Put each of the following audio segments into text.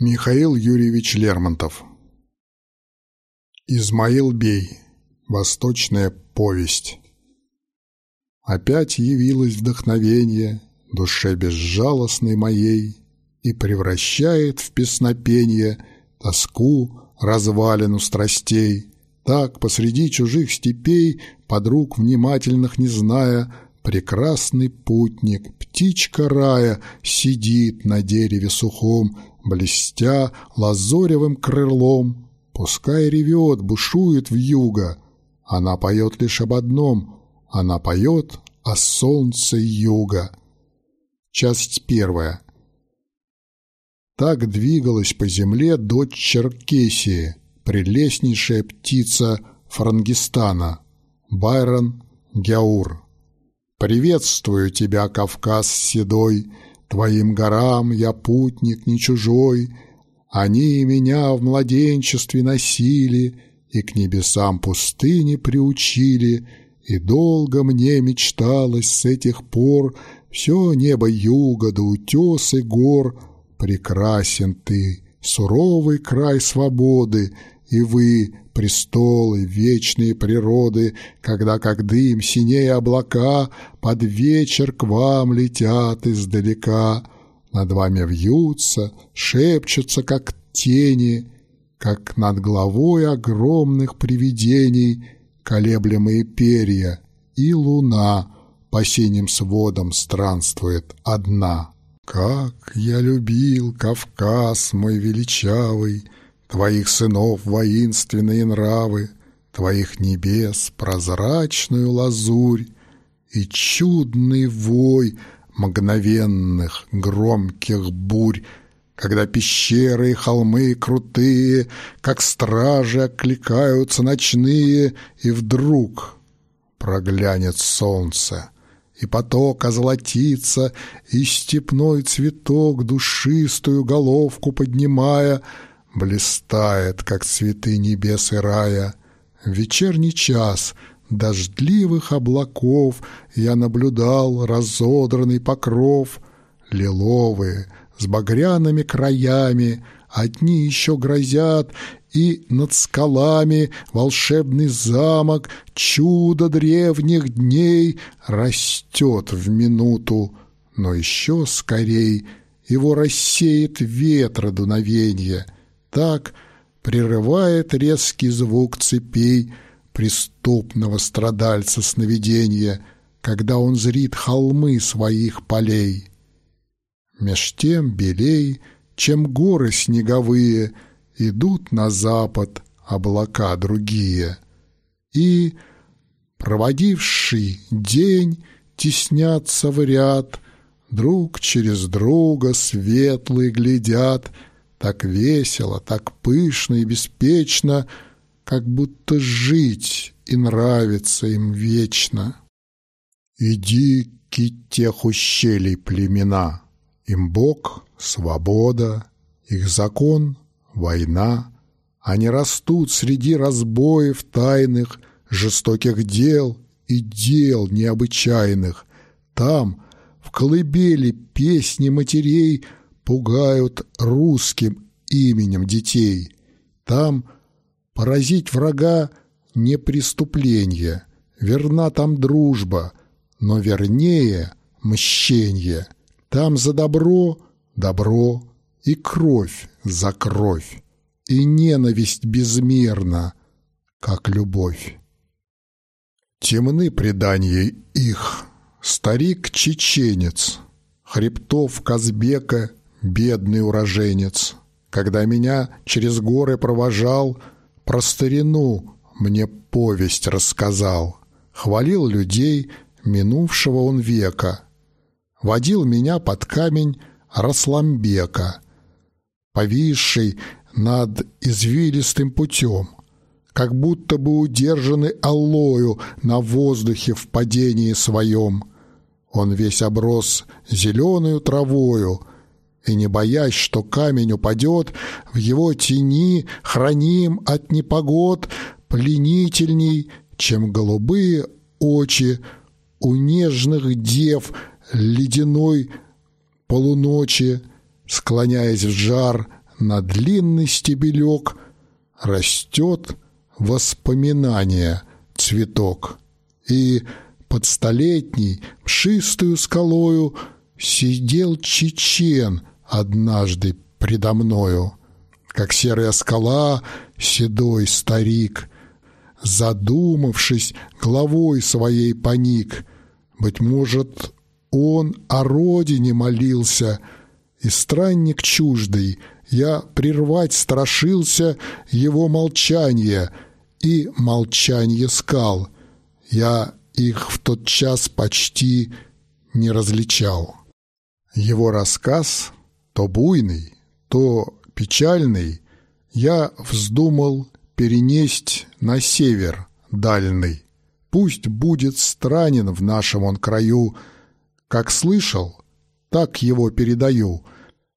Михаил Юрьевич Лермонтов Измаил Бей. Восточная повесть. Опять явилось вдохновение душе безжалостной моей и превращает в песнопение тоску, развалину страстей. Так посреди чужих степей, подруг внимательных не зная, прекрасный путник, птичка рая, сидит на дереве сухом, блестя лазоревым крылом. Пускай ревет, бушует в юго, она поет лишь об одном, она поет о солнце юга. Часть первая. Так двигалась по земле дочь Черкесии, прелестнейшая птица Франгистана, Байрон Гяур. «Приветствую тебя, Кавказ седой, Твоим горам я путник не чужой, Они меня в младенчестве носили И к небесам пустыни приучили, И долго мне мечталось с этих пор Все небо юга да утесы гор. Прекрасен ты, суровый край свободы, И вы, престолы, вечные природы, Когда, как дым, синее облака Под вечер к вам летят издалека. Над вами вьются, шепчутся, как тени, Как над головой огромных привидений Колеблемые перья, и луна По синим сводам странствует одна. Как я любил Кавказ мой величавый, Твоих сынов воинственные нравы, Твоих небес прозрачную лазурь И чудный вой мгновенных громких бурь, Когда пещеры и холмы крутые, Как стражи окликаются ночные, И вдруг проглянет солнце — и поток озолотится, и степной цветок, душистую головку поднимая, блистает, как цветы небес и рая. Вечерний час дождливых облаков я наблюдал разодранный покров, лиловые, с багряными краями, одни еще грозят, и над скалами волшебный замок, чудо древних дней, растет в минуту, но еще скорей его рассеет ветра дуновенье — так прерывает резкий звук цепей преступного страдальца сновидения, когда он зрит холмы своих полей. Меж тем белей, чем горы снеговые, идут на запад облака другие. И, проводивший день, теснятся в ряд, друг через друга светлые глядят — так весело, так пышно и беспечно, как будто жить и нравится им вечно. Иди тех ущелий племена, им Бог — свобода, их закон — война. Они растут среди разбоев тайных, жестоких дел и дел необычайных. Там, в колыбели песни матерей — пугают русским именем детей. Там поразить врага не преступление, верна там дружба, но вернее мщение. Там за добро добро и кровь за кровь, и ненависть безмерна, как любовь. Темны предания их, старик-чеченец, хребтов Казбека бедный уроженец, когда меня через горы провожал, про старину мне повесть рассказал, хвалил людей минувшего он века, водил меня под камень Расламбека, повисший над извилистым путем, как будто бы удержанный аллою на воздухе в падении своем. Он весь оброс зеленую травою, и не боясь, что камень упадет, в его тени храним от непогод пленительней, чем голубые очи у нежных дев ледяной полуночи, склоняясь в жар на длинный стебелек растет воспоминание цветок. И под столетней мшистую скалою сидел чечен однажды предо мною, как серая скала седой старик, задумавшись, головой своей поник. Быть может, он о родине молился, и странник чуждый, я прервать страшился его молчание и молчание скал. Я их в тот час почти не различал. Его рассказ, то буйный, то печальный, я вздумал перенесть на север дальний. Пусть будет странен в нашем он краю, как слышал, так его передаю.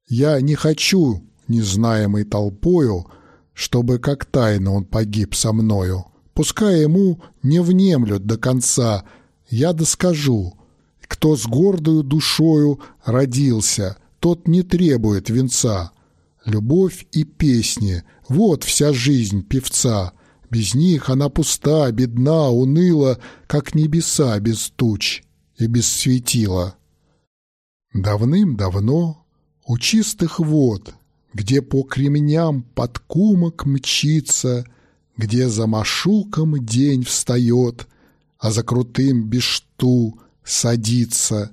Я не хочу, незнаемой толпою, чтобы как тайно он погиб со мною. Пускай ему не внемлют до конца, я доскажу. Кто с гордою душою родился, тот не требует венца. Любовь и песни — вот вся жизнь певца. Без них она пуста, бедна, уныла, как небеса без туч и без светила. Давным-давно у чистых вод, где по кременям под кумок мчится — где за машуком день встает, а за крутым бешту садится.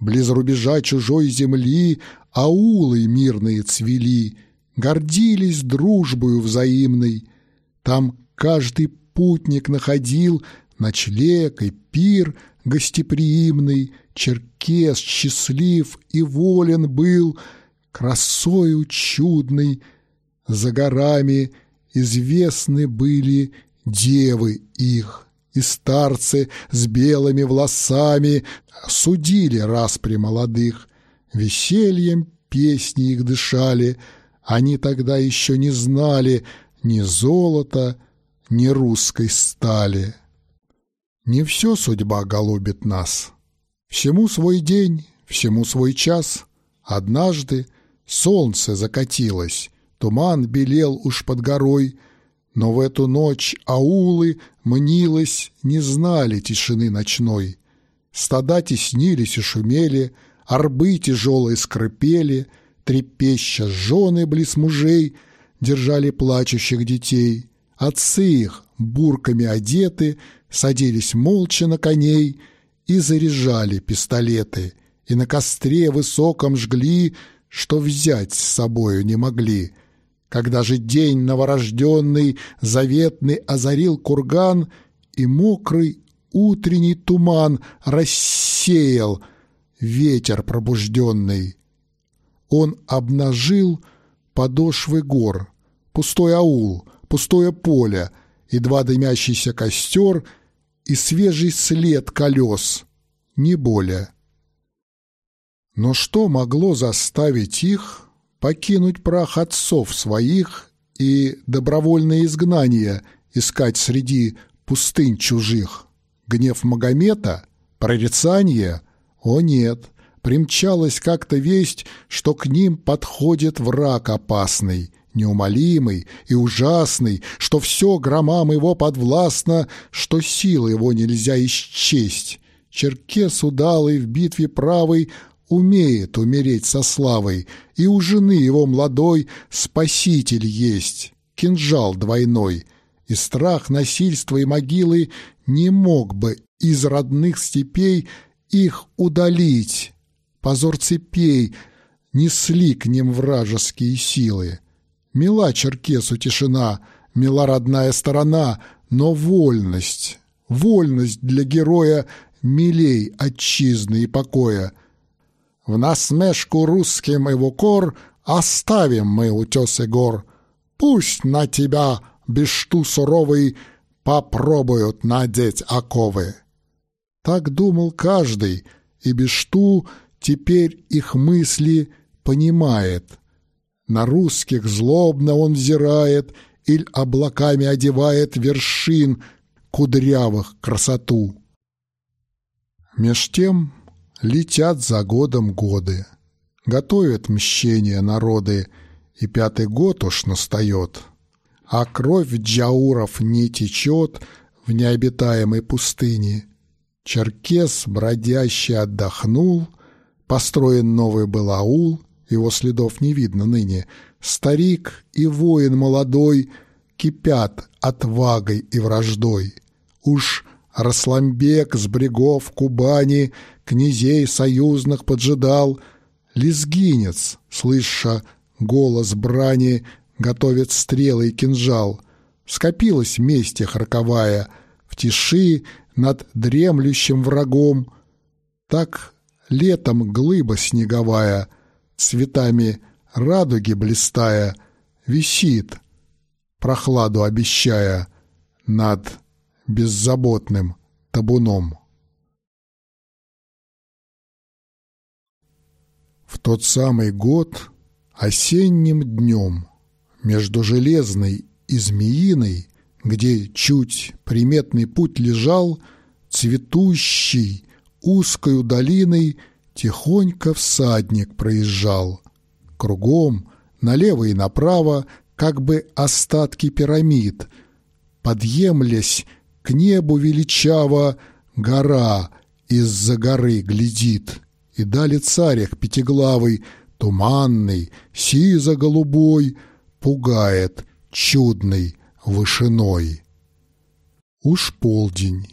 Близ рубежа чужой земли аулы мирные цвели, гордились дружбою взаимной. Там каждый путник находил ночлег и пир гостеприимный, черкес счастлив и волен был, красою чудной, за горами — Известны были девы их, и старцы с белыми волосами Судили распри молодых, весельем песни их дышали, Они тогда еще не знали ни золота, ни русской стали. Не все судьба голубит нас. Всему свой день, всему свой час. Однажды солнце закатилось, Туман белел уж под горой, но в эту ночь аулы, мнилось, не знали тишины ночной. Стада теснились и шумели, Орбы тяжелые скрипели, Трепеща жены близ мужей Держали плачущих детей. Отцы их, бурками одеты, Садились молча на коней И заряжали пистолеты, И на костре высоком жгли, Что взять с собою не могли — когда же день новорожденный, заветный озарил курган, И мокрый утренний туман рассеял ветер пробужденный. Он обнажил подошвы гор, пустой аул, пустое поле, едва дымящийся костер и свежий след колес, не более. Но что могло заставить их покинуть прах отцов своих и добровольное изгнание искать среди пустынь чужих. Гнев Магомета? Прорицание? О нет, примчалась как-то весть, что к ним подходит враг опасный, неумолимый и ужасный, что все громам его подвластно, что силы его нельзя исчесть. Черкес удалый в битве правой умеет умереть со славой, и у жены его молодой спаситель есть, кинжал двойной, и страх насильства и могилы не мог бы из родных степей их удалить. Позор цепей несли к ним вражеские силы. Мила черкесу тишина, мила родная сторона, но вольность, вольность для героя милей отчизны и покоя — в насмешку русским и в укор Оставим мы утесы гор. Пусть на тебя, бешту суровый, Попробуют надеть оковы. Так думал каждый, и бешту Теперь их мысли понимает. На русских злобно он взирает Иль облаками одевает вершин Кудрявых красоту. Меж тем Летят за годом годы, готовят мщение народы, и пятый год уж настает, а кровь джауров не течет в необитаемой пустыне. Черкес бродящий отдохнул, построен новый был аул, его следов не видно ныне. Старик и воин молодой кипят отвагой и враждой. Уж Расламбек с брегов Кубани князей союзных поджидал. Лезгинец, слыша голос брани, готовит стрелы и кинжал. Скопилась месть их роковая в тиши над дремлющим врагом. Так летом глыба снеговая, цветами радуги блистая, висит, прохладу обещая над беззаботным табуном. В тот самый год осенним днем между Железной и Змеиной, где чуть приметный путь лежал, цветущий узкою долиной тихонько всадник проезжал. Кругом, налево и направо, как бы остатки пирамид, подъемлясь к небу величаво, гора из-за горы глядит, и дали царях пятиглавый, туманный, сизо-голубой, пугает чудной вышиной. Уж полдень,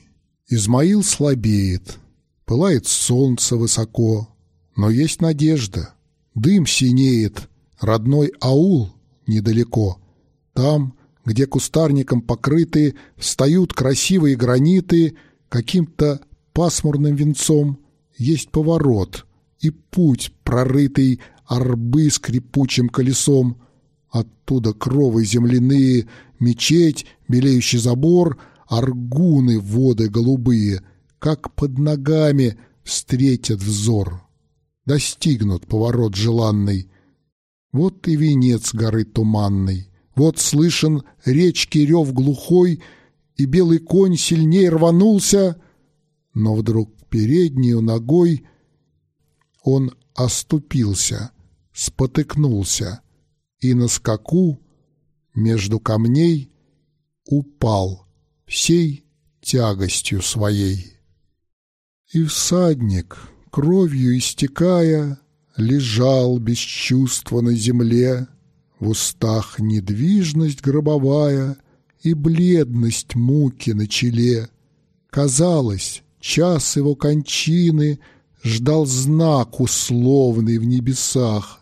Измаил слабеет, пылает солнце высоко, но есть надежда, дым синеет, родной аул недалеко. Там где кустарником покрыты, встают красивые граниты, каким-то пасмурным венцом есть поворот и путь, прорытый арбы скрипучим колесом. Оттуда кровы земляные, мечеть, белеющий забор, аргуны воды голубые, как под ногами встретят взор. Достигнут поворот желанный. Вот и венец горы туманной. Вот слышен речки рев глухой, и белый конь сильнее рванулся, но вдруг переднюю ногой он оступился, спотыкнулся и на скаку между камней упал всей тягостью своей. И всадник, кровью истекая, лежал без чувства на земле, в устах недвижность гробовая И бледность муки на челе. Казалось, час его кончины Ждал знак условный в небесах,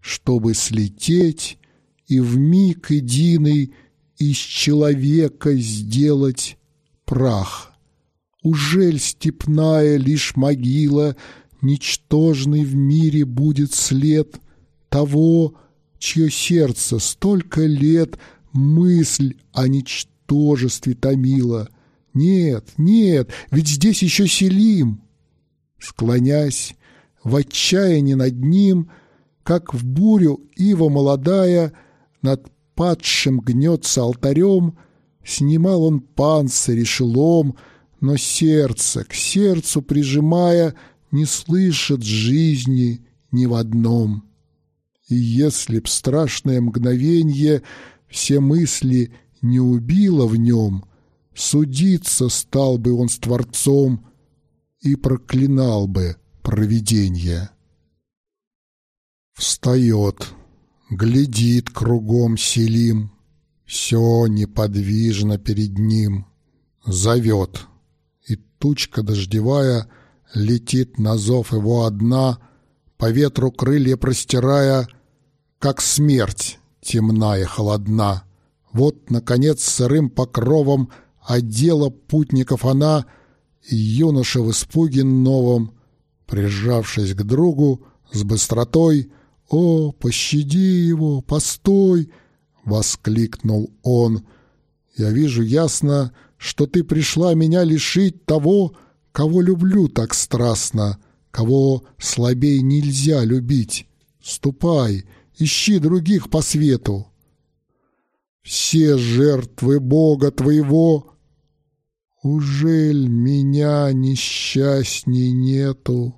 Чтобы слететь и в миг единый Из человека сделать прах. Ужель степная лишь могила, Ничтожный в мире будет след Того, чье сердце столько лет мысль о ничтожестве томила. Нет, нет, ведь здесь еще Селим. Склонясь в отчаянии над ним, как в бурю ива молодая над падшим гнется алтарем, снимал он панцирь и шелом, но сердце к сердцу прижимая не слышит жизни ни в одном. И если б страшное мгновенье все мысли не убило в нем, Судиться стал бы он с Творцом и проклинал бы провиденье. Встает, глядит кругом Селим, Все неподвижно перед ним, зовет, И тучка дождевая летит на зов его одна, По ветру крылья простирая — как смерть темна и холодна. Вот, наконец, сырым покровом одела путников она, и юноша в испуге новом, прижавшись к другу с быстротой, «О, пощади его, постой!» — воскликнул он. «Я вижу ясно, что ты пришла меня лишить того, кого люблю так страстно, кого слабей нельзя любить. Ступай!» Ищи других по свету. Все жертвы Бога твоего, Ужель меня несчастней нету,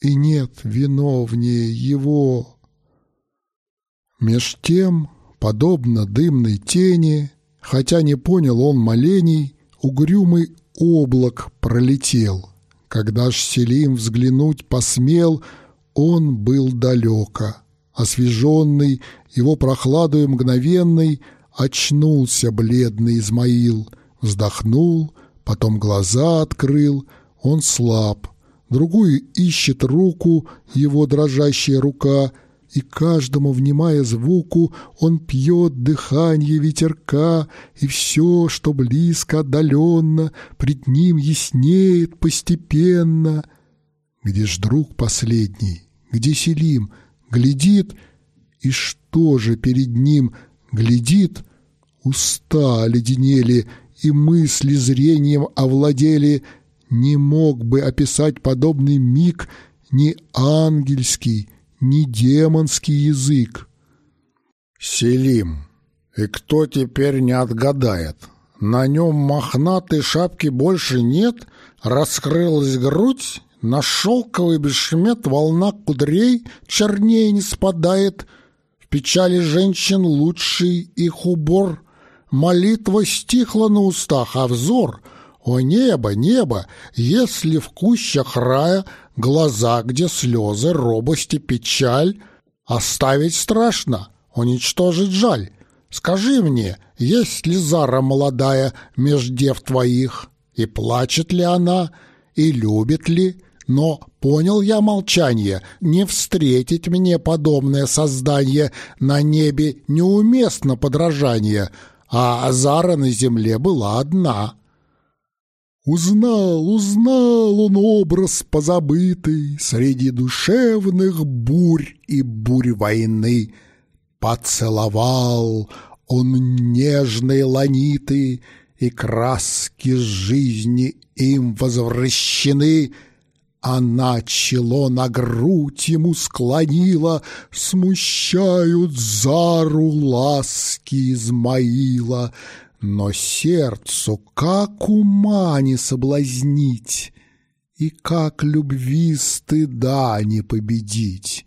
И нет виновнее его? Меж тем, подобно дымной тени, хотя не понял он молений, угрюмый облак пролетел. Когда ж Селим взглянуть посмел, он был далеко. Освеженный его прохладою мгновенной, очнулся бледный Измаил, вздохнул, потом глаза открыл, он слаб. Другую ищет руку его дрожащая рука — и каждому, внимая звуку, он пьет дыхание ветерка, и все, что близко, отдаленно, пред ним яснеет постепенно. Где ж друг последний, где Селим, глядит, и что же перед ним глядит? Уста оледенели, и мысли зрением овладели, не мог бы описать подобный миг ни ангельский, не демонский язык. Селим. И кто теперь не отгадает? На нем мохнатой шапки больше нет, раскрылась грудь, на шелковый бешмет волна кудрей чернее не спадает. В печали женщин лучший их убор. Молитва стихла на устах, а взор — о небо, небо, если в кущах рая глаза, где слезы, робость и печаль, оставить страшно, уничтожить жаль. Скажи мне, есть ли Зара молодая меж дев твоих, и плачет ли она, и любит ли? Но понял я молчание, не встретить мне подобное создание на небе неуместно подражание, а Зара на земле была одна». Узнал, узнал он образ позабытый Среди душевных бурь и бурь войны. Поцеловал он нежные ланиты, И краски жизни им возвращены. Она чело на грудь ему склонила, Смущают зару ласки Измаила — но сердцу как ума не соблазнить, И как любви стыда не победить.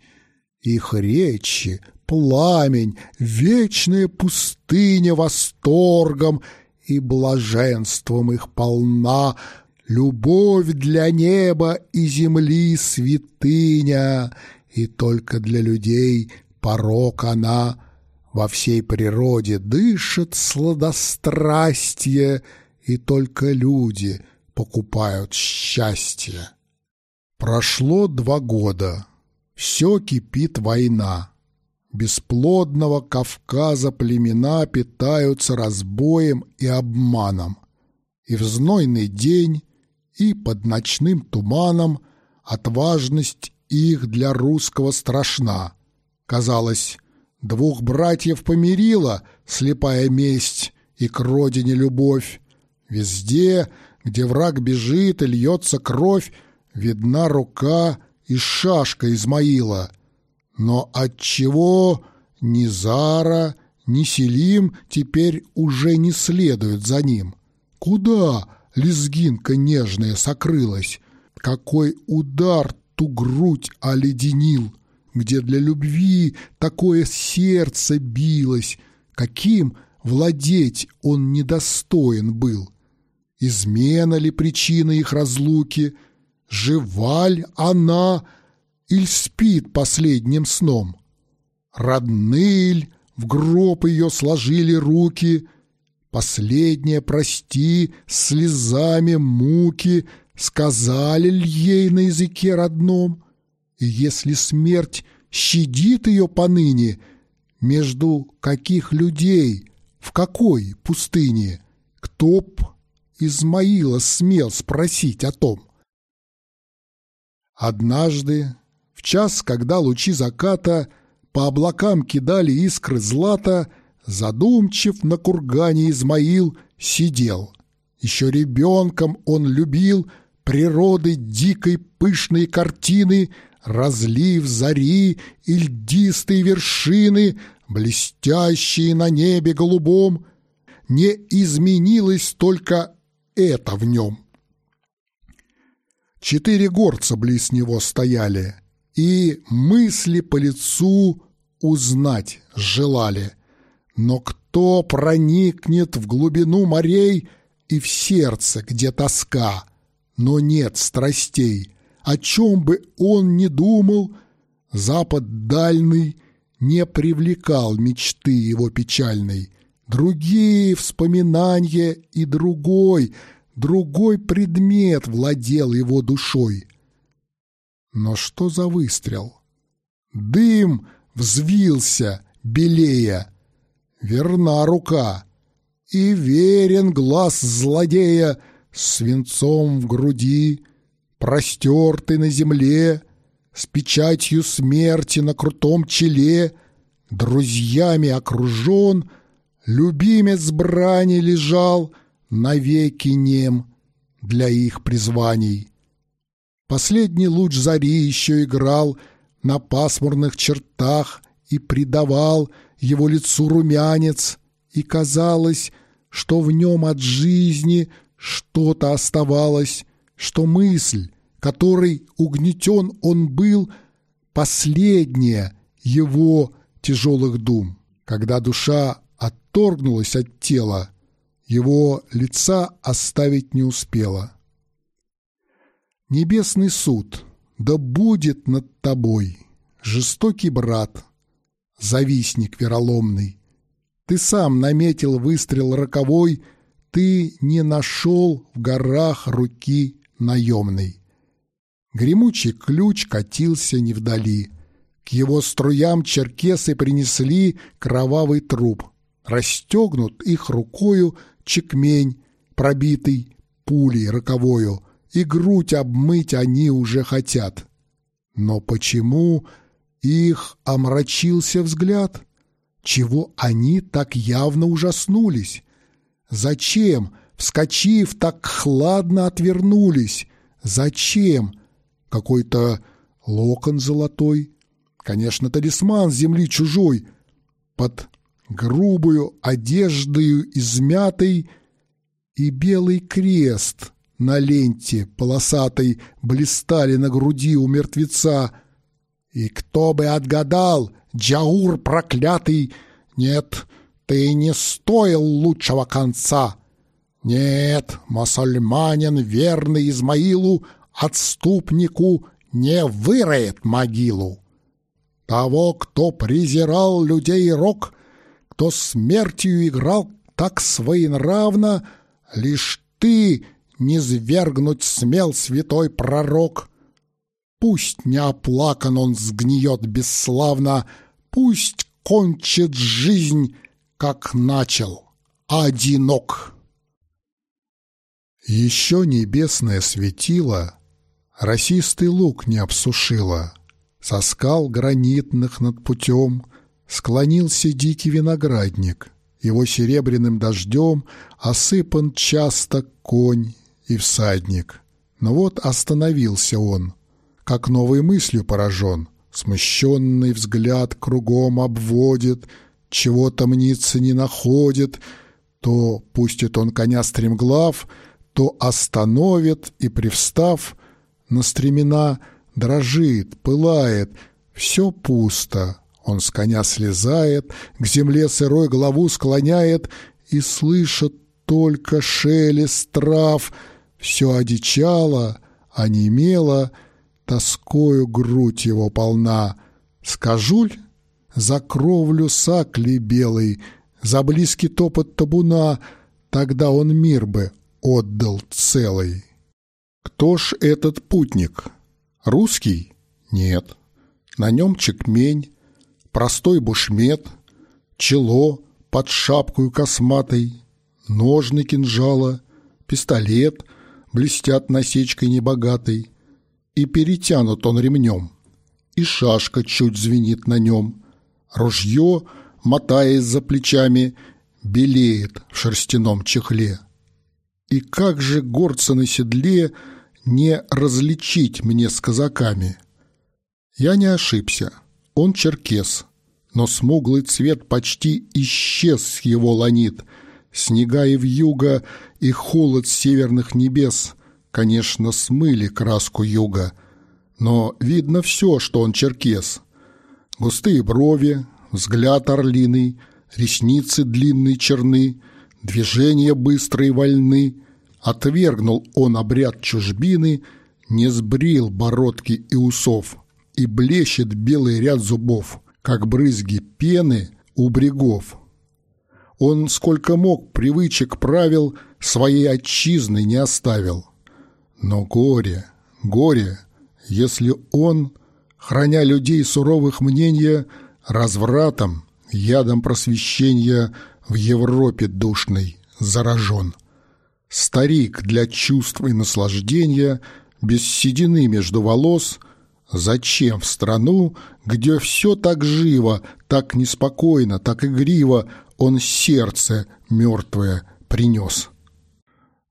Их речи — пламень, вечная пустыня восторгом, И блаженством их полна Любовь для неба и земли святыня, И только для людей порок она — во всей природе дышит сладострастие, и только люди покупают счастье. Прошло два года. Все кипит война. Бесплодного Кавказа племена питаются разбоем и обманом. И в знойный день, и под ночным туманом отважность их для русского страшна. Казалось, Двух братьев помирила слепая месть и к родине любовь. Везде, где враг бежит и льется кровь, видна рука и шашка Измаила. Но отчего ни Зара, ни Селим теперь уже не следуют за ним? Куда лезгинка нежная сокрылась? Какой удар ту грудь оледенил? где для любви такое сердце билось, каким владеть он недостоин был. Измена ли причина их разлуки, живаль она или спит последним сном? Родные в гроб ее сложили руки, Последнее прости слезами муки Сказали ей на языке родном — и если смерть щадит ее поныне, между каких людей, в какой пустыне, кто б Измаила смел спросить о том? Однажды, в час, когда лучи заката по облакам кидали искры злата, задумчив на кургане Измаил сидел. Еще ребенком он любил природы дикой пышные картины — разлив зари и льдистые вершины, блестящие на небе голубом, не изменилось только это в нем. Четыре горца близ него стояли, и мысли по лицу узнать желали. Но кто проникнет в глубину морей и в сердце, где тоска, но нет страстей, о чем бы он ни думал, Запад дальний не привлекал мечты его печальной. Другие вспоминания и другой, другой предмет владел его душой. Но что за выстрел? Дым взвился, белея. Верна рука, и верен глаз злодея, Свинцом в груди, простертый на земле, С печатью смерти на крутом челе, Друзьями окружен, Любимец брани лежал, Навеки нем для их призваний. Последний луч зари еще играл На пасмурных чертах И придавал его лицу румянец, И казалось, что в нем от жизни Что-то оставалось, что мысль, Которой угнетен он был, Последняя его тяжелых дум. Когда душа отторгнулась от тела, Его лица оставить не успела. Небесный суд, да будет над тобой, Жестокий брат, завистник вероломный. Ты сам наметил выстрел роковой, Ты не нашел в горах руки наемной. Гремучий ключ катился не вдали. К его струям черкесы принесли кровавый труп. Расстегнут их рукою чекмень, пробитый пулей роковою — и грудь обмыть они уже хотят. Но почему их омрачился взгляд? Чего они так явно ужаснулись? Зачем, вскочив, так хладно отвернулись? Зачем? Какой-то локон золотой, конечно, талисман земли чужой, под грубую одеждою измятой и белый крест — на ленте полосатой блистали на груди у мертвеца. И кто бы отгадал, Джаур проклятый, нет, ты не стоил лучшего конца. Нет, мусульманин, верный Измаилу, отступнику не выроет могилу. Того, кто презирал людей рок, кто смертью играл так своенравно, лишь ты — не свергнуть смел святой пророк. Пусть не оплакан он сгниет бесславно, Пусть кончит жизнь, как начал, одинок. Еще небесное светило Росистый лук не обсушило, Со скал гранитных над путем Склонился дикий виноградник, Его серебряным дождем Осыпан часто конь и всадник. Но вот остановился он, как новой мыслью поражен. Смущенный взгляд кругом обводит, чего-то мнится не находит, то пустит он коня стремглав, то остановит и, привстав, на стремена дрожит, пылает, все пусто. Он с коня слезает, к земле сырой голову склоняет и слышит только шелест трав — все одичало, онемело, тоскою грудь его полна. Скажуль за кровлю сакли белый, за близкий топот табуна, тогда он мир бы отдал целый. Кто ж этот путник? Русский? Нет. На нем чекмень, простой бушмет, чело под шапкою косматой, ножны кинжала, пистолет — блестят насечкой небогатой, и перетянут он ремнем, и шашка чуть звенит на нем. Ружье, мотаясь за плечами, белеет в шерстяном чехле. И как же горца на седле не различить мне с казаками? Я не ошибся, он черкес, но смуглый цвет почти исчез с его ланит — Снега и вьюга, и холод северных небес, конечно, смыли краску юга, но видно все, что он черкес. Густые брови, взгляд орлиный, ресницы длинные черны, движения быстрые вольны. Отвергнул он обряд чужбины, не сбрил бородки и усов, и блещет белый ряд зубов, как брызги пены у брегов. Он сколько мог привычек правил своей отчизны не оставил. Но горе, горе, если он, храня людей суровых мнения, развратом, ядом просвещения в Европе душной заражен. Старик для чувств и наслаждения, без седины между волос, зачем в страну, где все так живо, так неспокойно, так игриво, он сердце мертвое принес?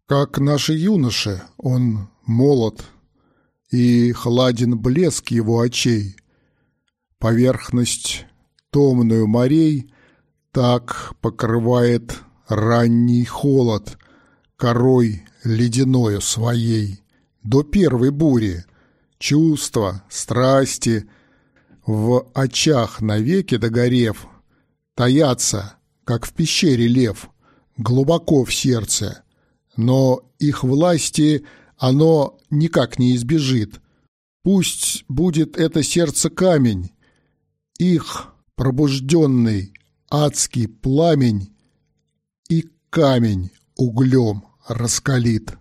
Как наши юноши, он молод, и хладен блеск его очей. Поверхность томную морей так покрывает ранний холод корой ледяною своей. До первой бури чувства, страсти в очах навеки догорев таятся, как в пещере лев, глубоко в сердце — но их власти оно никак не избежит. Пусть будет это сердце камень, их пробужденный адский пламень и камень углем раскалит.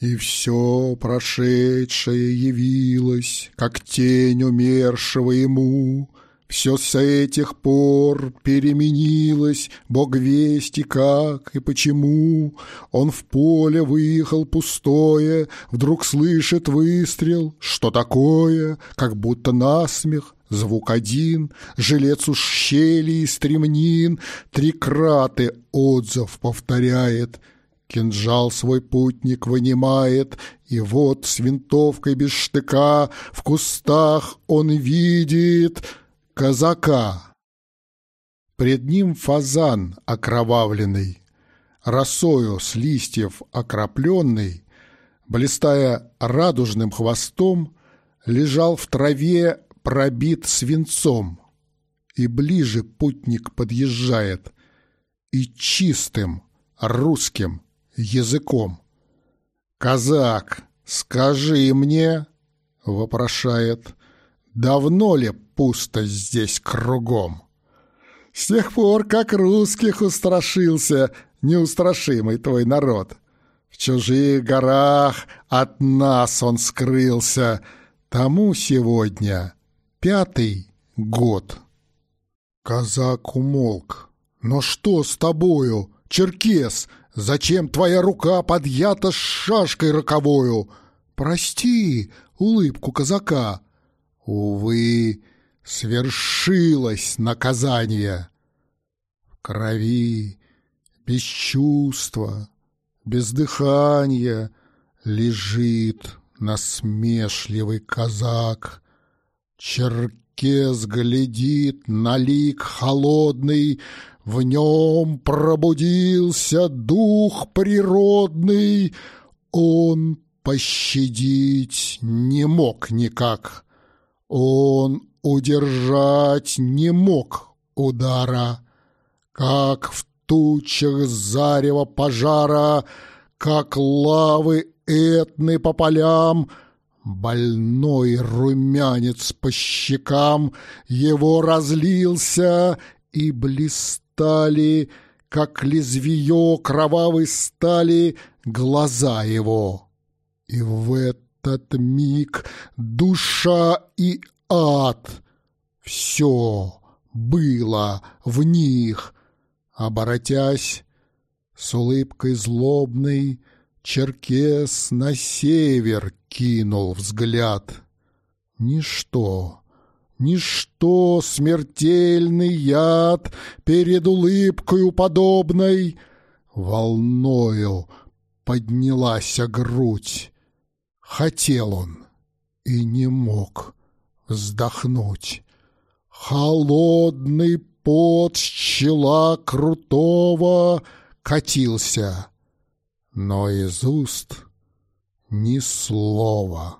И все прошедшее явилось, как тень умершего ему, все с этих пор переменилось, Бог вести как и почему. Он в поле выехал пустое, Вдруг слышит выстрел. Что такое? Как будто насмех. Звук один, жилец уж щели и стремнин, Три краты отзыв повторяет — Кинжал свой путник вынимает, и вот с винтовкой без штыка В кустах он видит казака. Пред ним фазан окровавленный, Росою с листьев окропленный, Блистая радужным хвостом, Лежал в траве пробит свинцом. И ближе путник подъезжает, И чистым русским языком. «Казак, скажи мне, — вопрошает, — давно ли пусто здесь кругом. С тех пор, как русских устрашился неустрашимый твой народ. В чужих горах от нас он скрылся, тому сегодня пятый год. Казак умолк. «Но что с тобою, черкес? Зачем твоя рука подъята с шашкой роковою? Прости улыбку казака. Увы, свершилось наказание. В крови, без чувства, без дыхания лежит насмешливый казак. Черкес глядит на лик холодный, в нем пробудился дух природный, он пощадить не мог никак. Он удержать не мог удара, Как в тучах зарева пожара, Как лавы этны по полям, Больной румянец по щекам Его разлился, и блистали, Как лезвие кровавой стали, Глаза его. И в это этот миг душа и ад. Все было в них. Оборотясь, с улыбкой злобной, Черкес на север кинул взгляд. Ничто, ничто смертельный яд Перед улыбкою подобной Волною поднялась грудь. Хотел он и не мог вздохнуть. Холодный пот с чела крутого катился, но из уст ни слова.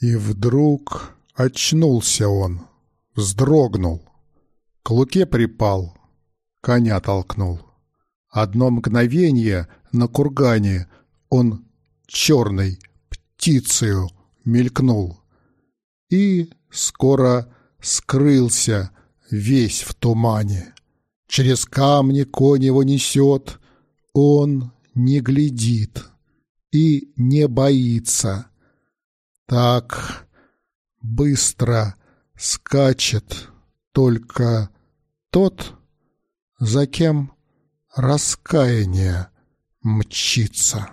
И вдруг Очнулся он, вздрогнул, к луке припал, коня толкнул. Одно мгновение на кургане он черной птицею мелькнул и скоро скрылся весь в тумане. Через камни конь его несет, он не глядит и не боится. Так быстро скачет только тот, за кем раскаяние мчится.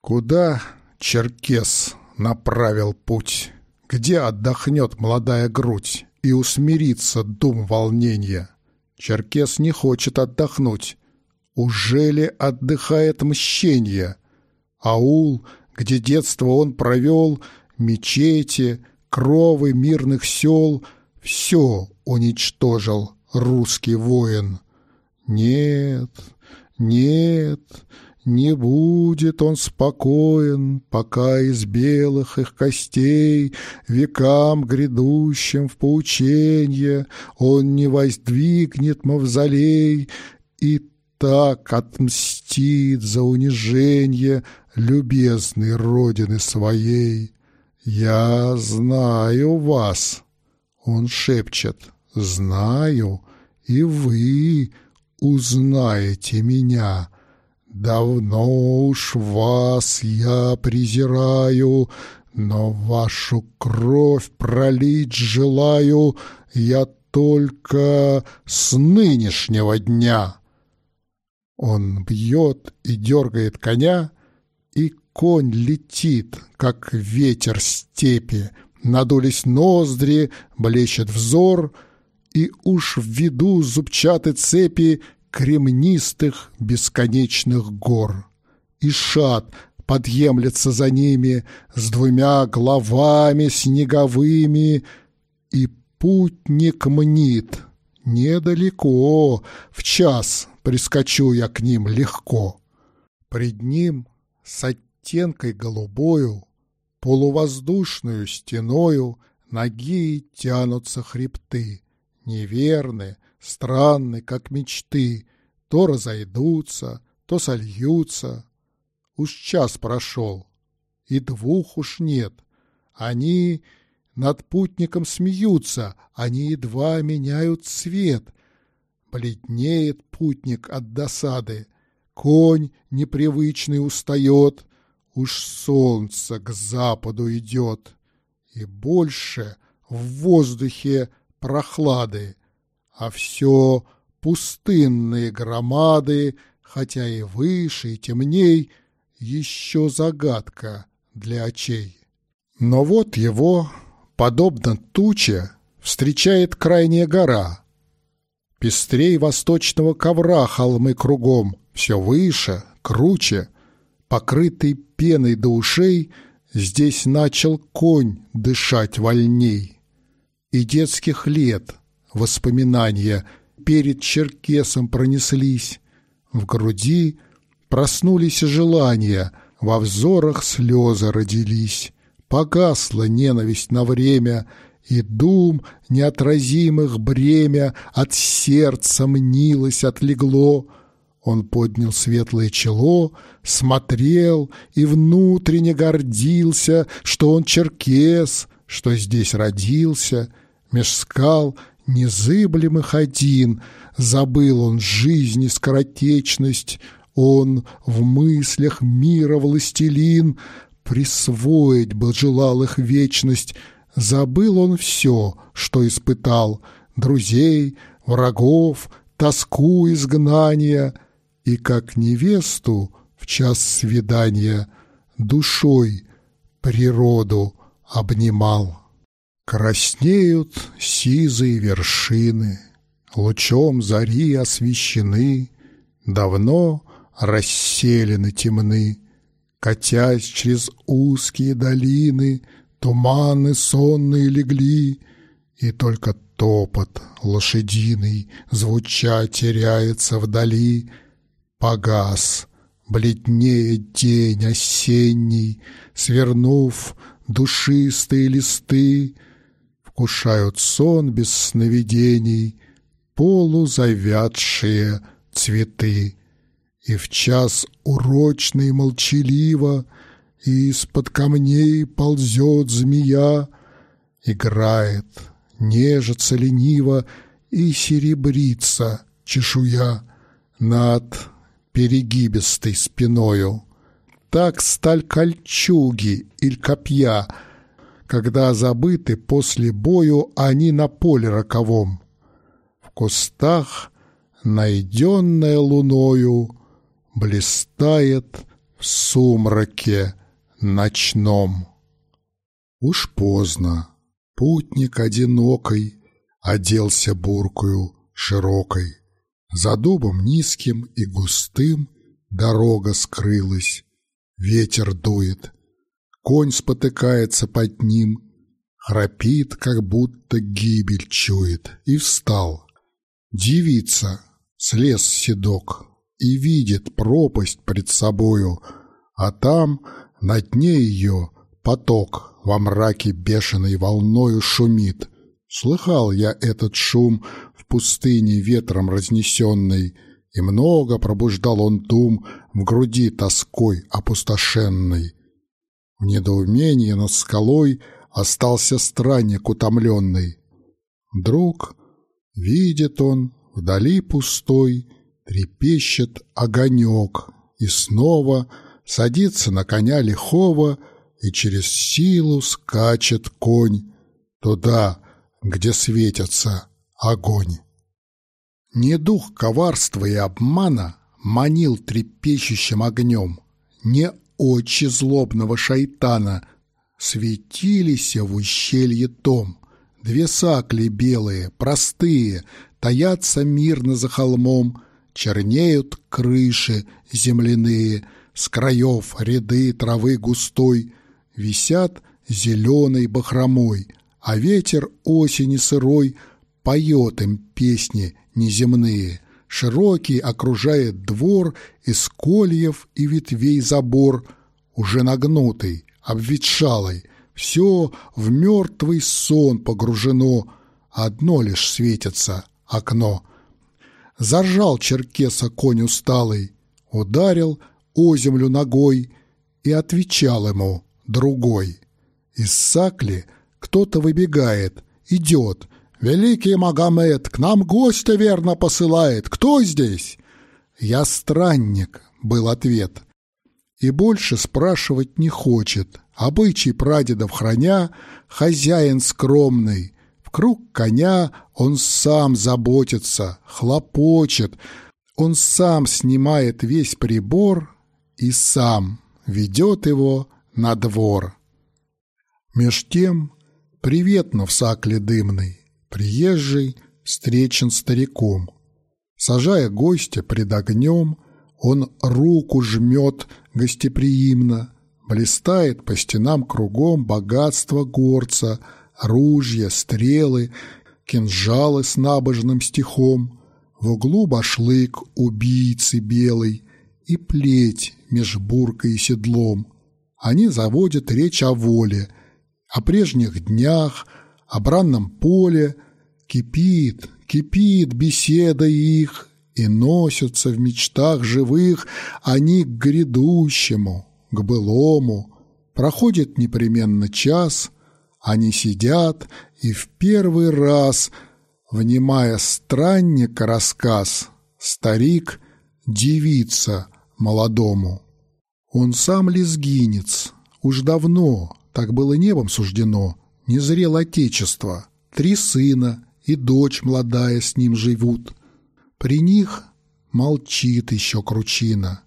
Куда черкес направил путь? Где отдохнет молодая грудь и усмирится дум волнения? Черкес не хочет отдохнуть. Уже ли отдыхает мщение? Аул, где детство он провел, мечети, кровы мирных сел — все уничтожил русский воин. Нет, нет, не будет он спокоен, пока из белых их костей векам грядущим в поученье он не воздвигнет мавзолей и так отмстит за унижение любезной родины своей. Я знаю вас, он шепчет «Знаю, и вы узнаете меня. Давно уж вас я презираю, но вашу кровь пролить желаю я только с нынешнего дня». Он бьет и дергает коня, и конь летит, как ветер степи, Надулись ноздри, блещет взор, И уж в виду зубчаты цепи Кремнистых бесконечных гор. И шат подъемлется за ними С двумя головами снеговыми, И путник мнит недалеко, В час прискочу я к ним легко. Пред ним с оттенкой голубою Полувоздушную стеною ноги тянутся хребты, Неверны, странны, как мечты, То разойдутся, то сольются. Уж час прошел, и двух уж нет. Они над путником смеются, Они едва меняют цвет. Бледнеет путник от досады, Конь непривычный устает, Уж солнце к западу идет, и больше в воздухе прохлады, а все пустынные громады, хотя и выше, и темней, еще загадка для очей. Но вот его, подобно туче, встречает крайняя гора. Пестрей восточного ковра холмы кругом, все выше, круче — Покрытый пеной до ушей, Здесь начал конь дышать вольней. И детских лет воспоминания Перед черкесом пронеслись. В груди проснулись желания, Во взорах слезы родились. Погасла ненависть на время, И дум неотразимых бремя От сердца мнилось отлегло — он поднял светлое чело, смотрел и внутренне гордился, что он черкес, что здесь родился, меж скал незыблемых один, забыл он жизни скоротечность, он в мыслях мира властелин, присвоить бы желал их вечность, забыл он все, что испытал, друзей, врагов, тоску изгнания — и как невесту в час свидания душой природу обнимал. Краснеют сизые вершины, лучом зари освещены, давно расселены темны, катясь через узкие долины, туманы сонные легли, и только топот лошадиный, звуча, теряется вдали — Погас, бледнее день осенний, Свернув душистые листы Вкушают сон без сновидений Полузавядшие цветы. И в час урочный молчаливо Из-под камней ползет змея, Играет, нежится лениво И серебрится чешуя Над перегибистой спиною. Так сталь кольчуги или копья, Когда забыты после бою Они на поле роковом. В кустах, найденная луною, Блистает в сумраке ночном. Уж поздно, путник одинокой Оделся буркою широкой. За дубом низким и густым Дорога скрылась, ветер дует. Конь спотыкается под ним, Храпит, как будто гибель чует, И встал. Девица, слез седок, И видит пропасть пред собою, А там, на дне ее, поток Во мраке бешеной волною шумит. Слыхал я этот шум в пустыне ветром разнесенной, И много пробуждал он дум в груди тоской опустошенной. В недоумении над скалой остался странник утомленный. Вдруг видит он вдали пустой, трепещет огонек, и снова садится на коня лихого, и через силу скачет конь туда, где светится огонь. Не дух коварства и обмана манил трепещущим огнем, не очи злобного шайтана светились в ущелье том. Две сакли белые, простые, таятся мирно за холмом, чернеют крыши земляные, с краев ряды травы густой, висят зеленой бахромой, а ветер осени сырой поет им песни неземные. Широкий окружает двор из кольев и ветвей забор, уже нагнутый, обветшалый. Все в мертвый сон погружено, одно лишь светится окно. Заржал черкеса конь усталый, ударил о землю ногой и отвечал ему другой. Из сакли кто-то выбегает, идет — «Великий Магомед, к нам гостя верно посылает. Кто здесь?» «Я странник», — был ответ. И больше спрашивать не хочет. Обычай прадедов храня, хозяин скромный. В круг коня он сам заботится, хлопочет. Он сам снимает весь прибор и сам ведет его на двор. Меж тем приветно в сакле дымной. Приезжий встречен стариком. Сажая гостя пред огнем, он руку жмет гостеприимно, Блистает по стенам кругом богатство горца, Ружья, стрелы, кинжалы с набожным стихом, В углу башлык убийцы белый И плеть меж буркой и седлом. Они заводят речь о воле, О прежних днях, о бранном поле, Кипит, кипит беседа их, И носятся в мечтах живых Они к грядущему, к былому. Проходит непременно час, Они сидят и в первый раз, Внимая странника рассказ, Старик девица молодому. Он сам лезгинец, уж давно, Так было небом суждено, не зрел отечество, три сына и дочь молодая с ним живут. При них молчит еще кручина,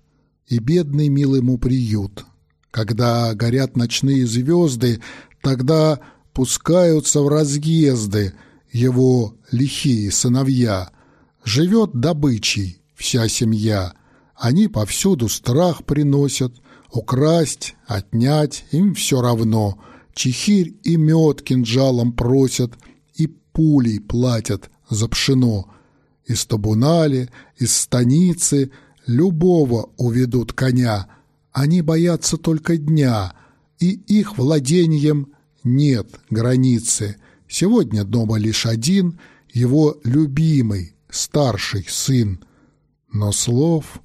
и бедный мил ему приют. Когда горят ночные звезды, тогда пускаются в разъезды его лихие сыновья. Живет добычей вся семья, они повсюду страх приносят, украсть, отнять им все равно — Чехирь и мед кинжалом просят, и пулей платят за пшено. Из табунали, из станицы любого уведут коня. Они боятся только дня, и их владением нет границы. Сегодня дома лишь один, его любимый, старший сын. Но слов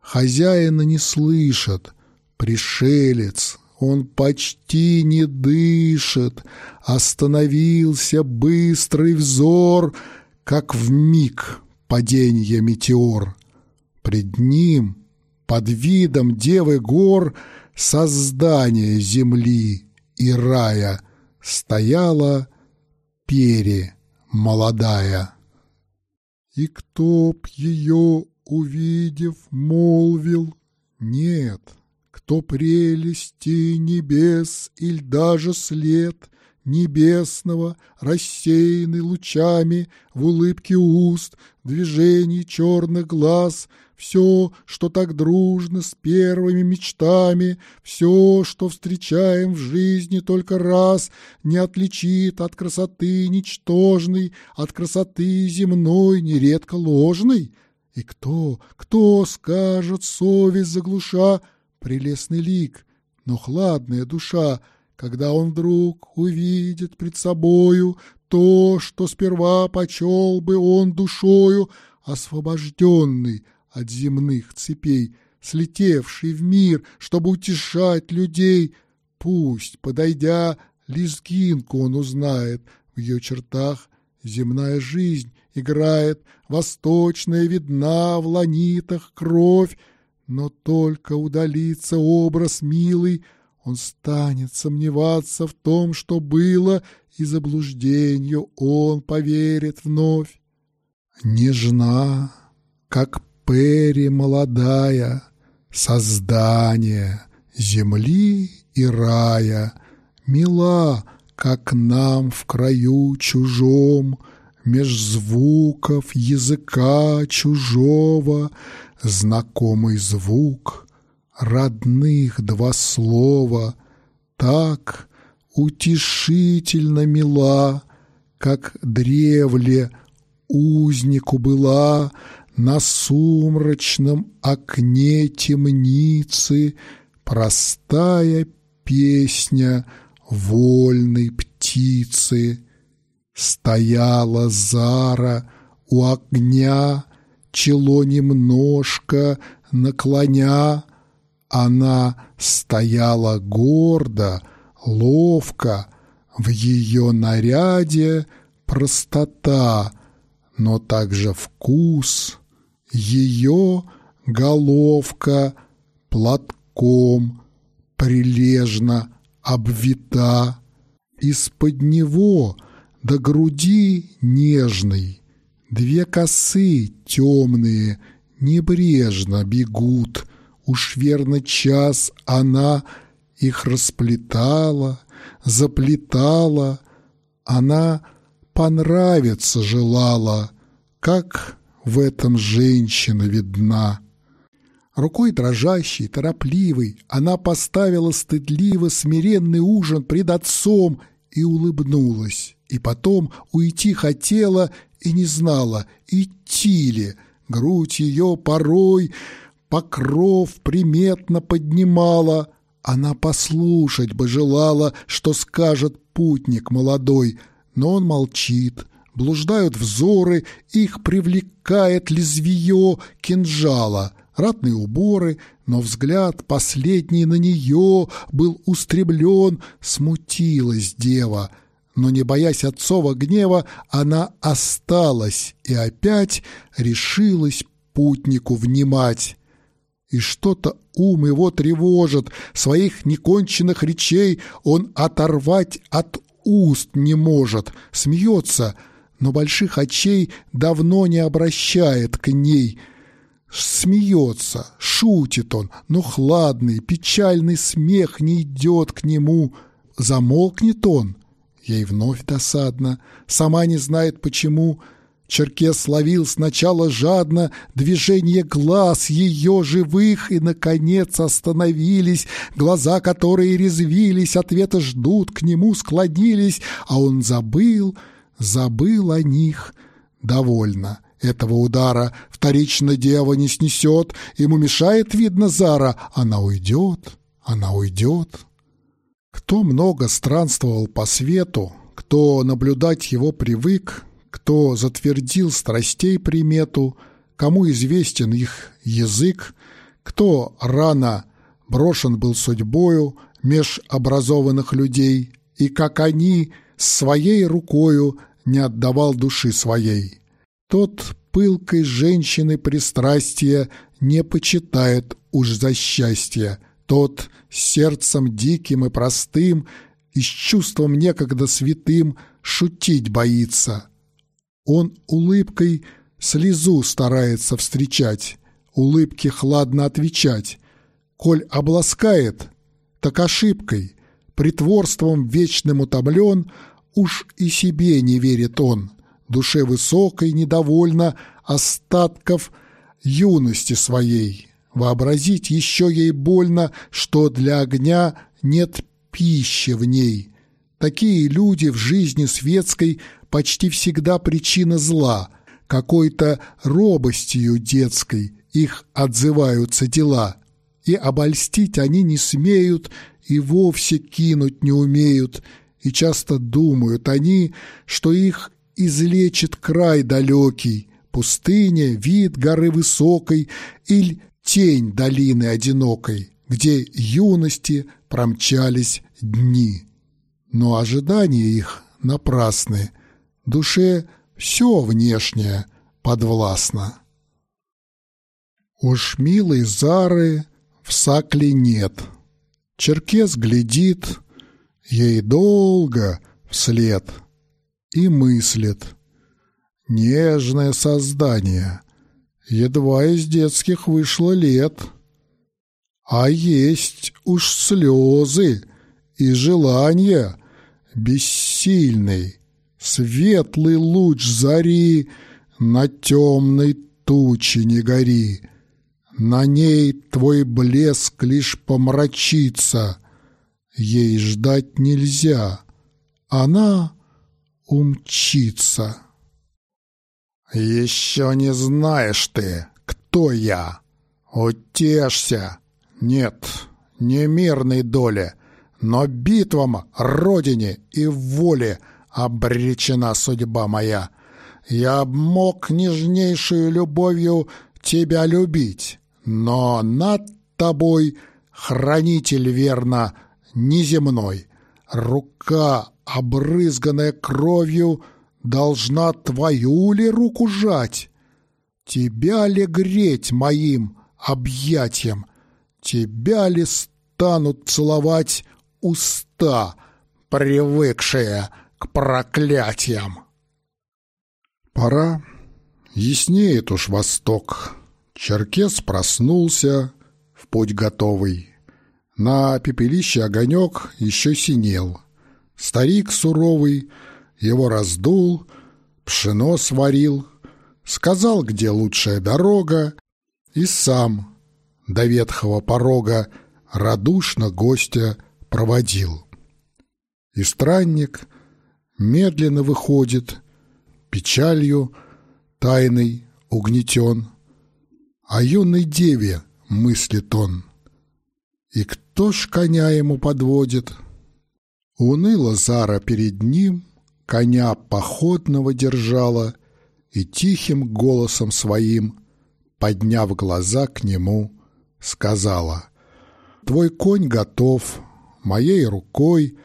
хозяина не слышат. Пришелец, он почти не дышит. Остановился быстрый взор, как в миг падения метеор. Пред ним, под видом девы гор, создание земли и рая стояла пере молодая. И кто б ее, увидев, молвил «нет», кто прелести небес или даже след небесного, рассеянный лучами в улыбке уст, движении черных глаз, все, что так дружно с первыми мечтами, все, что встречаем в жизни только раз, не отличит от красоты ничтожной, от красоты земной, нередко ложной. И кто, кто скажет совесть заглуша прелестный лик, но хладная душа — когда он вдруг увидит пред собою то, что сперва почел бы он душою, освобожденный от земных цепей, слетевший в мир, чтобы утешать людей, пусть, подойдя, лезгинку он узнает, в ее чертах земная жизнь играет, восточная видна в ланитах кровь, но только удалится образ милый, он станет сомневаться в том, что было, и заблуждению он поверит вновь. Нежна, как Пери молодая, Создание земли и рая, Мила, как нам в краю чужом, Меж звуков языка чужого Знакомый звук — родных два слова, так утешительно мила, как древле узнику была на сумрачном окне темницы простая песня вольной птицы. Стояла Зара у огня, чело немножко наклоня, она стояла гордо, ловко, в ее наряде простота, но также вкус, ее головка платком прилежно обвита, из-под него до груди нежной две косы темные небрежно бегут — Уж верно час она их расплетала, заплетала, Она понравиться желала, как в этом женщина видна. Рукой дрожащей, торопливой, она поставила стыдливо смиренный ужин пред отцом и улыбнулась. И потом уйти хотела и не знала, идти ли. Грудь ее порой покров приметно поднимала. Она послушать бы желала, что скажет путник молодой, но он молчит. Блуждают взоры, их привлекает лезвие кинжала. Ратные уборы, но взгляд последний на нее был устремлен, смутилась дева. Но не боясь отцова гнева, она осталась и опять решилась путнику внимать и что-то ум его тревожит, своих неконченных речей он оторвать от уст не может, смеется, но больших очей давно не обращает к ней. Смеется, шутит он, но хладный, печальный смех не идет к нему. Замолкнет он, ей вновь досадно, сама не знает почему — Черкес ловил сначала жадно движение глаз ее живых и, наконец, остановились, глаза, которые резвились, ответа ждут, к нему склонились, а он забыл, забыл о них. Довольно этого удара, вторично дева не снесет, ему мешает, видно, Зара, она уйдет, она уйдет. Кто много странствовал по свету, кто наблюдать его привык, кто затвердил страстей примету, кому известен их язык, кто рано брошен был судьбою меж образованных людей, и как они своей рукою не отдавал души своей. Тот пылкой женщины пристрастия не почитает уж за счастье, тот сердцем диким и простым и с чувством некогда святым шутить боится. Он улыбкой слезу старается встречать, улыбке хладно отвечать. Коль обласкает, так ошибкой, притворством вечным утомлен, уж и себе не верит он, душе высокой недовольно остатков юности своей. Вообразить еще ей больно, что для огня нет пищи в ней. Такие люди в жизни светской почти всегда причина зла, какой-то робостью детской их отзываются дела. И обольстить они не смеют, и вовсе кинуть не умеют, и часто думают они, что их излечит край далекий, пустыня, вид горы высокой или тень долины одинокой, где юности промчались дни. Но ожидания их напрасны, душе все внешнее подвластно. Уж милой Зары в сакле нет. Черкес глядит, ей долго вслед и мыслит. Нежное создание, едва из детских вышло лет. А есть уж слезы и желания бессильный, Светлый луч зари на темной туче не гори. На ней твой блеск лишь помрачится, Ей ждать нельзя, она умчится. Еще не знаешь ты, кто я. Утешься. Нет, не мирной доле, но битвам Родине и воле обречена судьба моя. Я мог нежнейшую любовью тебя любить, но над тобой хранитель верно неземной. Рука, обрызганная кровью, — должна твою ли руку жать? Тебя ли греть моим объятием? Тебя ли станут целовать уста, привыкшие к проклятиям? Пора. Яснеет уж восток. Черкес проснулся, в путь готовый. На пепелище огонек еще синел. Старик суровый — его раздул, пшено сварил, сказал, где лучшая дорога, и сам до ветхого порога радушно гостя проводил. И странник медленно выходит, печалью тайной угнетен, о юной деве мыслит он. И кто ж коня ему подводит? Уныла Зара перед ним — коня походного держала и тихим голосом своим, подняв глаза к нему, сказала «Твой конь готов, моей рукой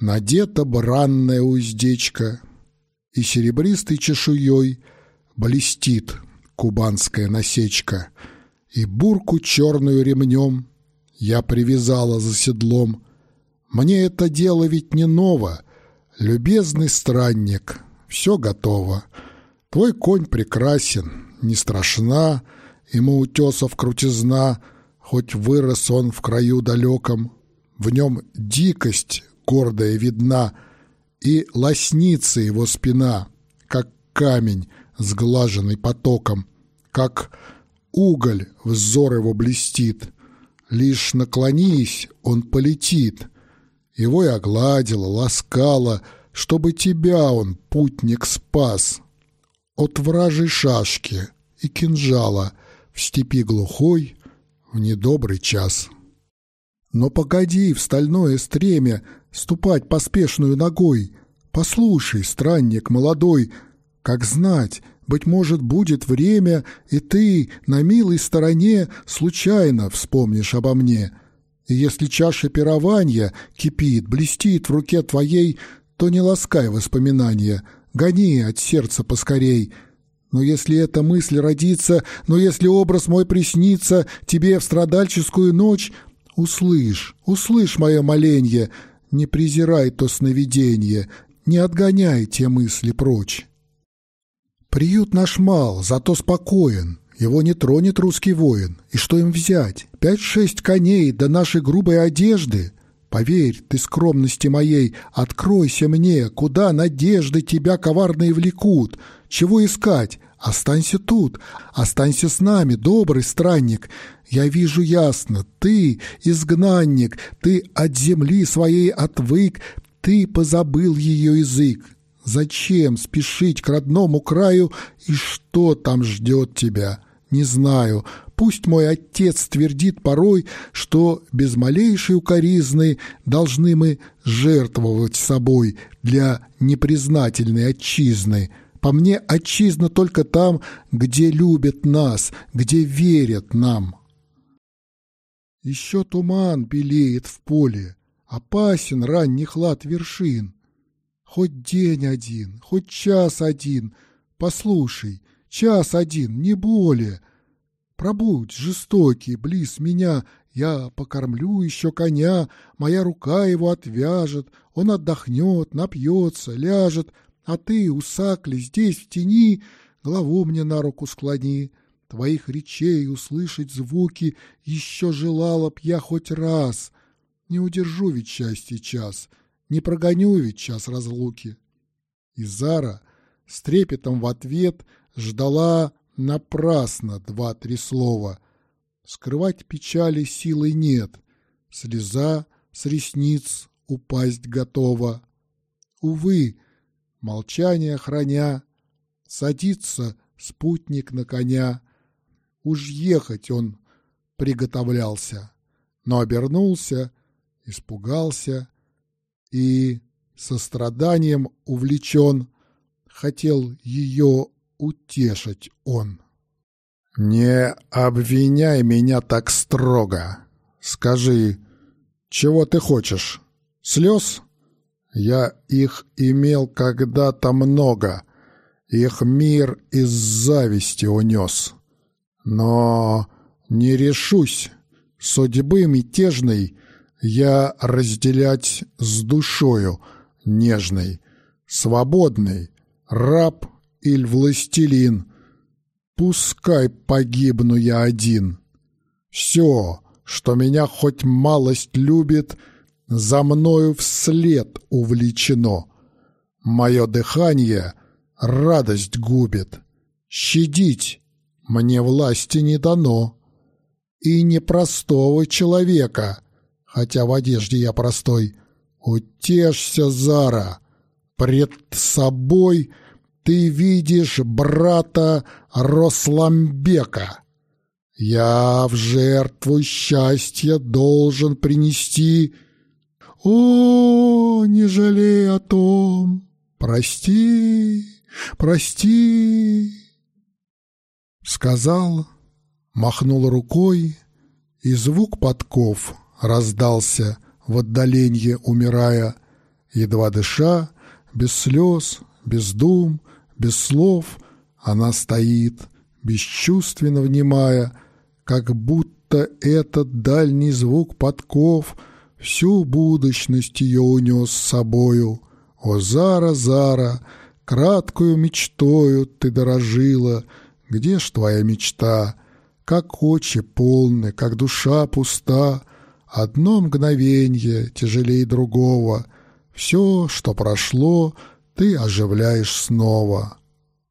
надета бранная уздечка, и серебристой чешуей блестит кубанская насечка, и бурку черную ремнем я привязала за седлом. Мне это дело ведь не ново — «Любезный странник, все готово. Твой конь прекрасен, не страшна, ему утесов крутизна, хоть вырос он в краю далеком. В нем дикость гордая видна, и лоснится его спина, как камень, сглаженный потоком, как уголь взор его блестит. Лишь наклонись, он полетит, его я гладила, ласкала, чтобы тебя он, путник, спас. От вражей шашки и кинжала в степи глухой в недобрый час. Но погоди в стальное стремя ступать поспешную ногой. Послушай, странник молодой, как знать, быть может, будет время, и ты на милой стороне случайно вспомнишь обо мне. И если чаша пирования кипит, блестит в руке твоей, то не ласкай воспоминания, гони от сердца поскорей. Но если эта мысль родится, но если образ мой приснится тебе в страдальческую ночь, услышь, услышь мое моленье, не презирай то сновидение, не отгоняй те мысли прочь. Приют наш мал, зато спокоен, его не тронет русский воин. И что им взять? Пять-шесть коней до нашей грубой одежды? Поверь, ты скромности моей, откройся мне, куда надежды тебя коварные влекут. Чего искать? Останься тут, останься с нами, добрый странник. Я вижу ясно, ты изгнанник, ты от земли своей отвык, ты позабыл ее язык. Зачем спешить к родному краю и что там ждет тебя? Не знаю. Пусть мой отец твердит порой, что без малейшей укоризны должны мы жертвовать собой для непризнательной отчизны. По мне, отчизна только там, где любят нас, где верят нам. Еще туман белеет в поле, опасен ранний хлад вершин. Хоть день один, хоть час один, послушай, час один, не более. Пробудь, жестокий, близ меня, я покормлю еще коня, моя рука его отвяжет, он отдохнет, напьется, ляжет, а ты, усакли, здесь в тени, голову мне на руку склони. Твоих речей услышать звуки еще желала б я хоть раз. Не удержу ведь счастье час — не прогоню ведь час разлуки. И Зара с трепетом в ответ ждала напрасно два-три слова. Скрывать печали силы нет, слеза с ресниц упасть готова. Увы, молчание храня, садится спутник на коня. Уж ехать он приготовлялся, но обернулся, испугался и состраданием увлечен, хотел ее утешить он. «Не обвиняй меня так строго. Скажи, чего ты хочешь? Слез? Я их имел когда-то много, их мир из зависти унес. Но не решусь, судьбы мятежной я разделять с душою нежной, свободной, раб или властелин. Пускай погибну я один. Все, что меня хоть малость любит, за мною вслед увлечено. Мое дыхание радость губит. Щадить мне власти не дано. И непростого человека — хотя в одежде я простой. Утешься, Зара, пред собой ты видишь брата Росламбека. Я в жертву счастья должен принести. О, не жалей о том, прости, прости. Сказал, махнул рукой, и звук подков раздался в отдаленье, умирая, едва дыша, без слез, без дум, без слов, она стоит, бесчувственно внимая, как будто этот дальний звук подков всю будущность ее унес с собою. О, Зара, Зара, краткую мечтою ты дорожила, где ж твоя мечта? Как очи полны, как душа пуста, Одно мгновенье тяжелее другого. Все, что прошло, ты оживляешь снова.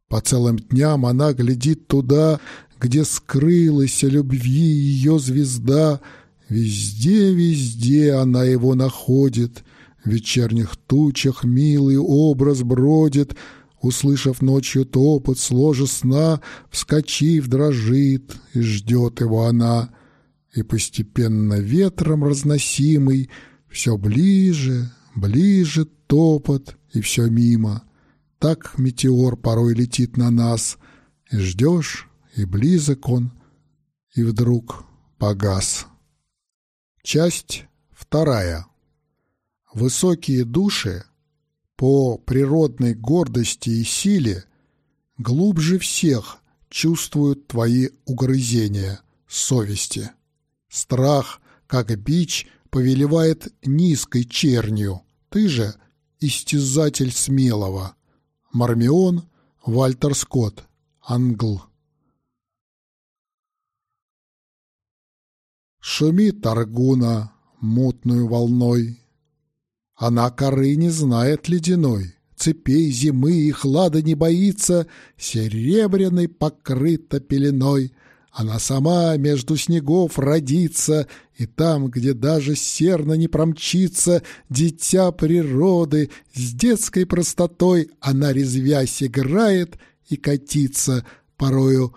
По целым дням она глядит туда, где скрылась любви ее звезда. Везде, везде она его находит. В вечерних тучах милый образ бродит, Услышав ночью топот с ложа сна, Вскочив, дрожит, и ждет его она — И постепенно ветром разносимый Все ближе, ближе топот, и все мимо. Так метеор порой летит на нас, И ждешь, и близок он, и вдруг погас. Часть вторая. Высокие души по природной гордости и силе глубже всех чувствуют твои угрызения совести. Страх, как бич, повелевает низкой чернью. Ты же истязатель смелого. Мармион, Вальтер Скотт, Англ. Шумит Аргуна мутную волной. Она коры не знает ледяной, Цепей зимы и хлада не боится, Серебряной покрыта пеленой. Она сама между снегов родится, И там, где даже серно не промчится, Дитя природы с детской простотой Она, резвясь, играет и катится, Порою,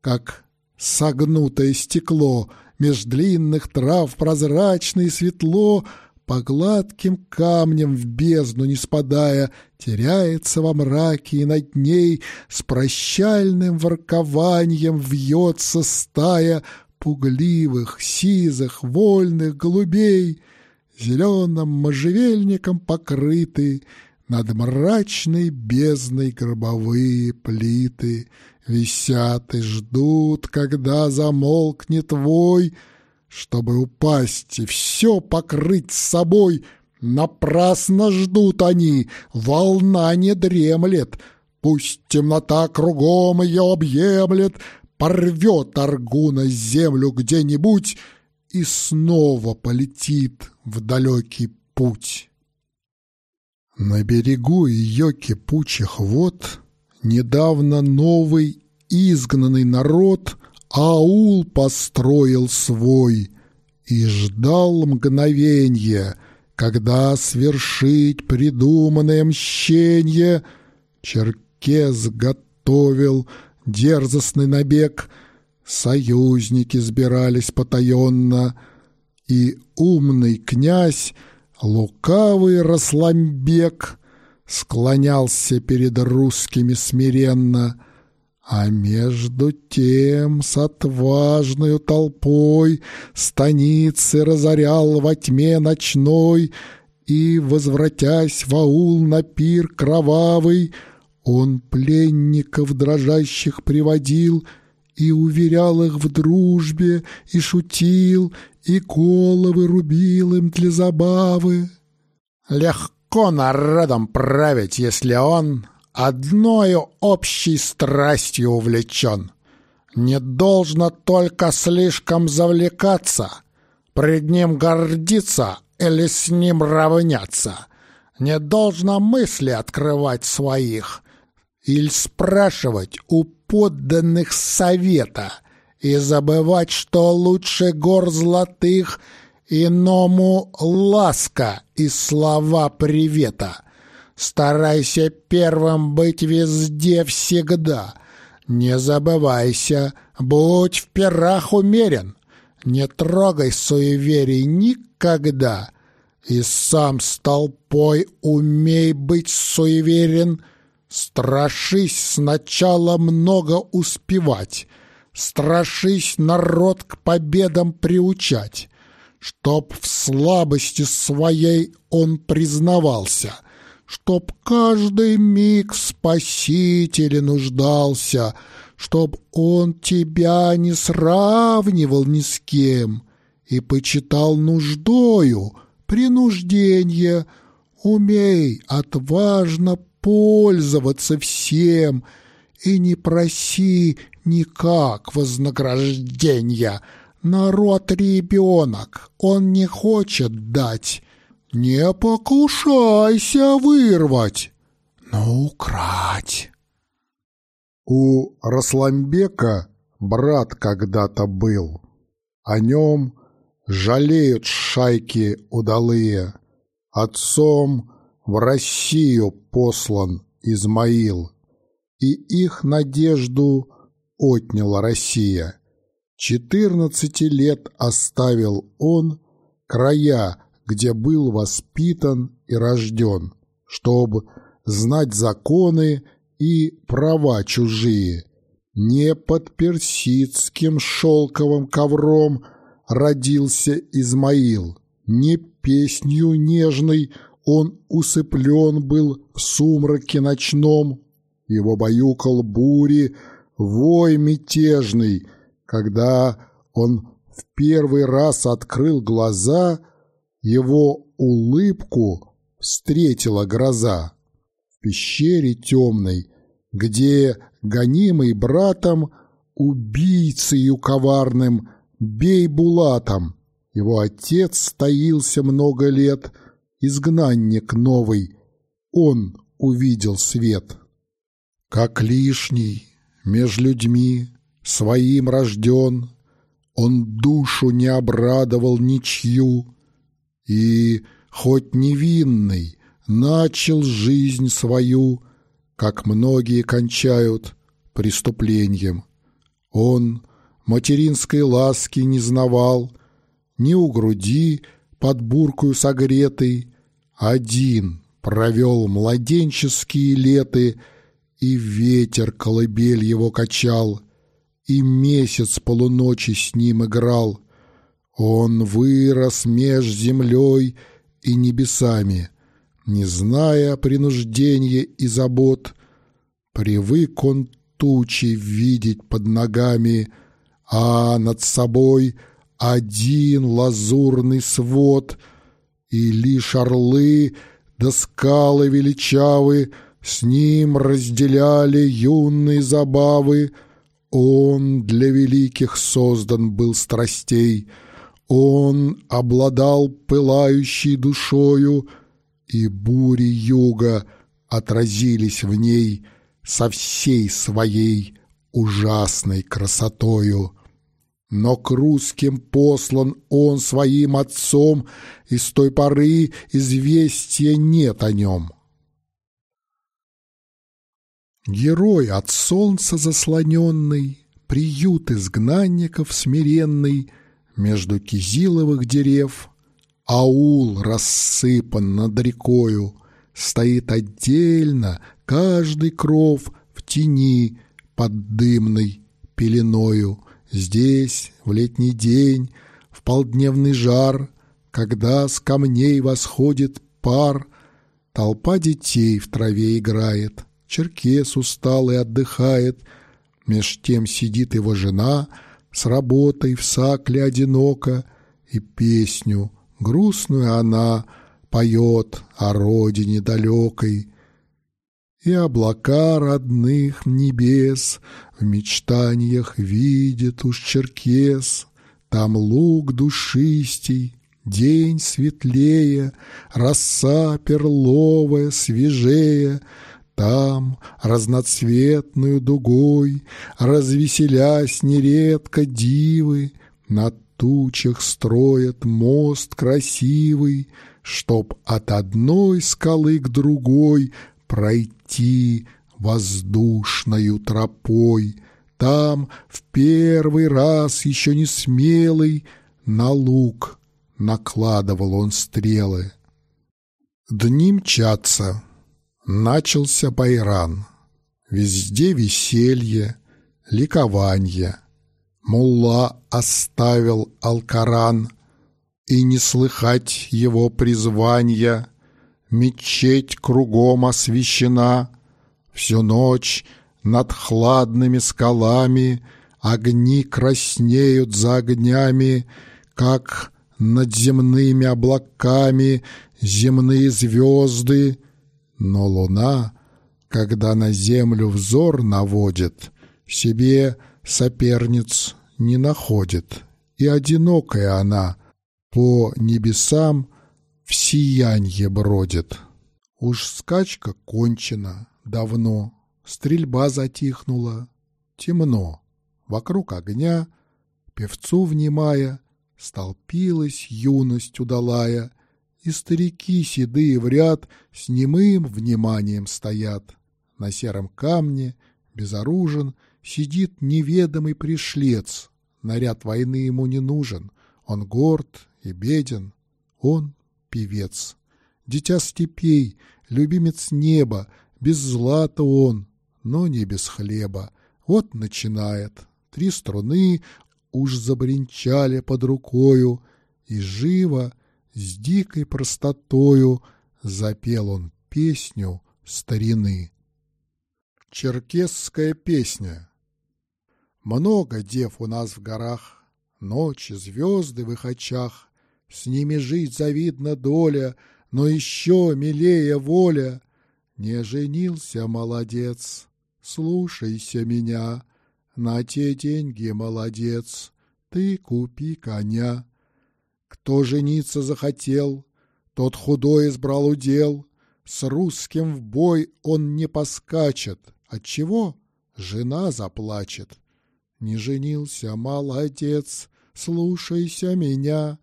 как согнутое стекло — Меж длинных трав прозрачно и светло, По гладким камням в бездну не спадая, Теряется во мраке и над ней С прощальным воркованием вьется стая Пугливых, сизых, вольных голубей, Зеленым можжевельником покрыты, Над мрачной бездной гробовые плиты — Висят и ждут, когда замолкнет твой, Чтобы упасть и все покрыть собой. Напрасно ждут они, волна не дремлет, Пусть темнота кругом ее объемлет, Порвет Аргуна землю где-нибудь И снова полетит в далекий путь. На берегу ее кипучих вод Недавно новый изгнанный народ аул построил свой и ждал мгновенья, когда свершить придуманное мщенье Черкес готовил дерзостный набег, союзники сбирались потаенно, и умный князь, лукавый Расламбек, склонялся перед русскими смиренно, а между тем с отважной толпой станицы разорял во тьме ночной, и, возвратясь в аул на пир кровавый, он пленников дрожащих приводил и уверял их в дружбе, и шутил, и головы рубил им для забавы. Легко народом править, если он одною общей страстью увлечен. Не должно только слишком завлекаться, пред ним гордиться или с ним равняться. Не должно мысли открывать своих или спрашивать у подданных совета и забывать, что лучше гор золотых — Иному ласка и слова привета. Старайся первым быть везде всегда. Не забывайся, будь в перах умерен. Не трогай суеверий никогда. И сам с толпой умей быть суеверен. Страшись сначала много успевать. Страшись народ к победам приучать чтоб в слабости своей он признавался, чтоб каждый миг в спасителе нуждался, чтоб он тебя не сравнивал ни с кем и почитал нуждою, принуждение, умей отважно пользоваться всем и не проси никак вознаграждения — Народ ребенок, он не хочет дать. Не покушайся вырвать, но украть. У Расламбека брат когда-то был. О нем жалеют шайки удалые. Отцом в Россию послан Измаил, и их надежду отняла Россия. Четырнадцати лет оставил он края, где был воспитан и рожден, чтобы знать законы и права чужие. Не под персидским шелковым ковром родился Измаил, не песнью нежной он усыплен был в сумраке ночном, его баюкал бури, вой мятежный, когда он в первый раз открыл глаза, его улыбку встретила гроза. В пещере темной, где, гонимый братом, убийцею коварным, бей булатом, его отец стоился много лет, изгнанник новый, он увидел свет. Как лишний меж людьми своим рожден, он душу не обрадовал ничью, и, хоть невинный, начал жизнь свою, как многие кончают преступлением. Он материнской ласки не знавал, ни у груди под буркою согретый, один провел младенческие леты, и ветер колыбель его качал, и месяц полуночи с ним играл. Он вырос меж землей и небесами, не зная принуждения и забот. Привык он тучи видеть под ногами, а над собой один лазурный свод, и лишь орлы да скалы величавы с ним разделяли юные забавы. Он для великих создан был страстей, Он обладал пылающей душою, И бури юга отразились в ней Со всей своей ужасной красотою. Но к русским послан он своим отцом, И с той поры известия нет о нем. Герой от солнца заслоненный, Приют изгнанников смиренный Между кизиловых дерев, Аул рассыпан над рекою, Стоит отдельно каждый кров В тени под дымной пеленою — Здесь, в летний день, в полдневный жар, Когда с камней восходит пар, Толпа детей в траве играет, Черкес усталый отдыхает, Меж тем сидит его жена С работой в сакле одиноко, И песню грустную она Поет о родине далекой, и облака родных небес В мечтаниях видит уж черкес. Там луг душистей, день светлее, Роса перловая свежее, Там разноцветную дугой, Развеселясь нередко дивы, На тучах строят мост красивый, Чтоб от одной скалы к другой пройти воздушною тропой. Там в первый раз еще не смелый на лук накладывал он стрелы. Дни мчатся, начался байран. Везде веселье, ликование. Мулла оставил Алкаран, И не слыхать его призвания — Мечеть кругом освещена, Всю ночь над хладными скалами Огни краснеют за огнями, Как над земными облаками Земные звезды. Но луна, когда на землю взор наводит, Себе соперниц не находит, И одинокая она по небесам в сиянье бродит. Уж скачка кончена давно, стрельба затихнула, темно. Вокруг огня, певцу внимая, столпилась юность удалая, и старики седые в ряд с немым вниманием стоят. На сером камне, безоружен, сидит неведомый пришлец, Наряд войны ему не нужен, он горд и беден, он певец. Дитя степей, любимец неба, без злата он, но не без хлеба. Вот начинает. Три струны уж забринчали под рукою, и живо, с дикой простотою, запел он песню старины. Черкесская песня Много дев у нас в горах, Ночи, звезды в их очах, С ними жить завидна доля, Но еще милее воля. Не женился молодец, слушайся меня, На те деньги молодец, ты купи коня. Кто жениться захотел, тот худой избрал удел, С русским в бой он не поскачет, Отчего? Жена заплачет. Не женился, молодец, слушайся меня,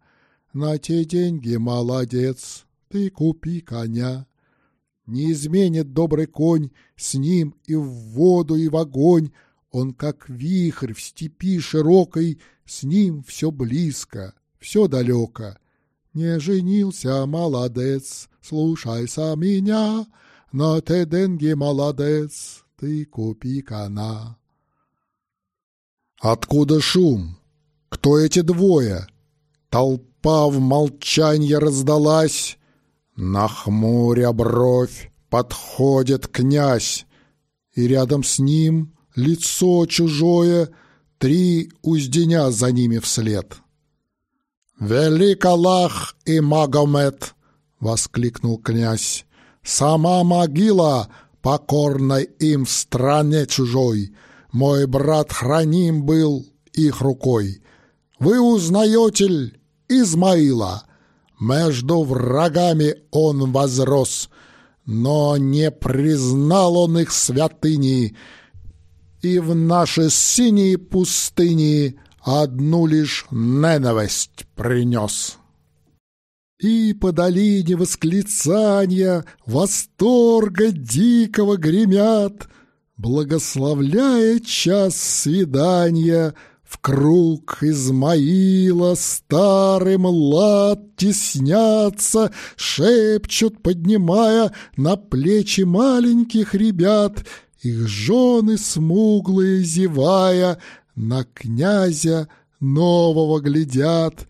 На те деньги молодец, ты купи коня. Не изменит добрый конь, с ним и в воду, и в огонь, Он, как вихрь в степи широкой, с ним все близко, все далеко. Не женился, молодец, слушайся меня, На те деньги молодец, ты купи кона. Откуда шум? Кто эти двое? Толпа в молчанье раздалась. Нахмуря бровь, подходит князь, И рядом с ним лицо чужое, Три узденя за ними вслед. «Велик Аллах и Магомед!» — воскликнул князь. «Сама могила покорной им в стране чужой. Мой брат храним был их рукой. Вы узнаете Измаила? Между врагами он возрос, но не признал он их святыни, и в наши синие пустыни одну лишь ненависть принес. И по долине восклицания Восторга дикого гремят, Благословляя час свидания, В круг Измаила старым лад теснятся, Шепчут, поднимая на плечи маленьких ребят, Их жены смуглые зевая На князя нового глядят.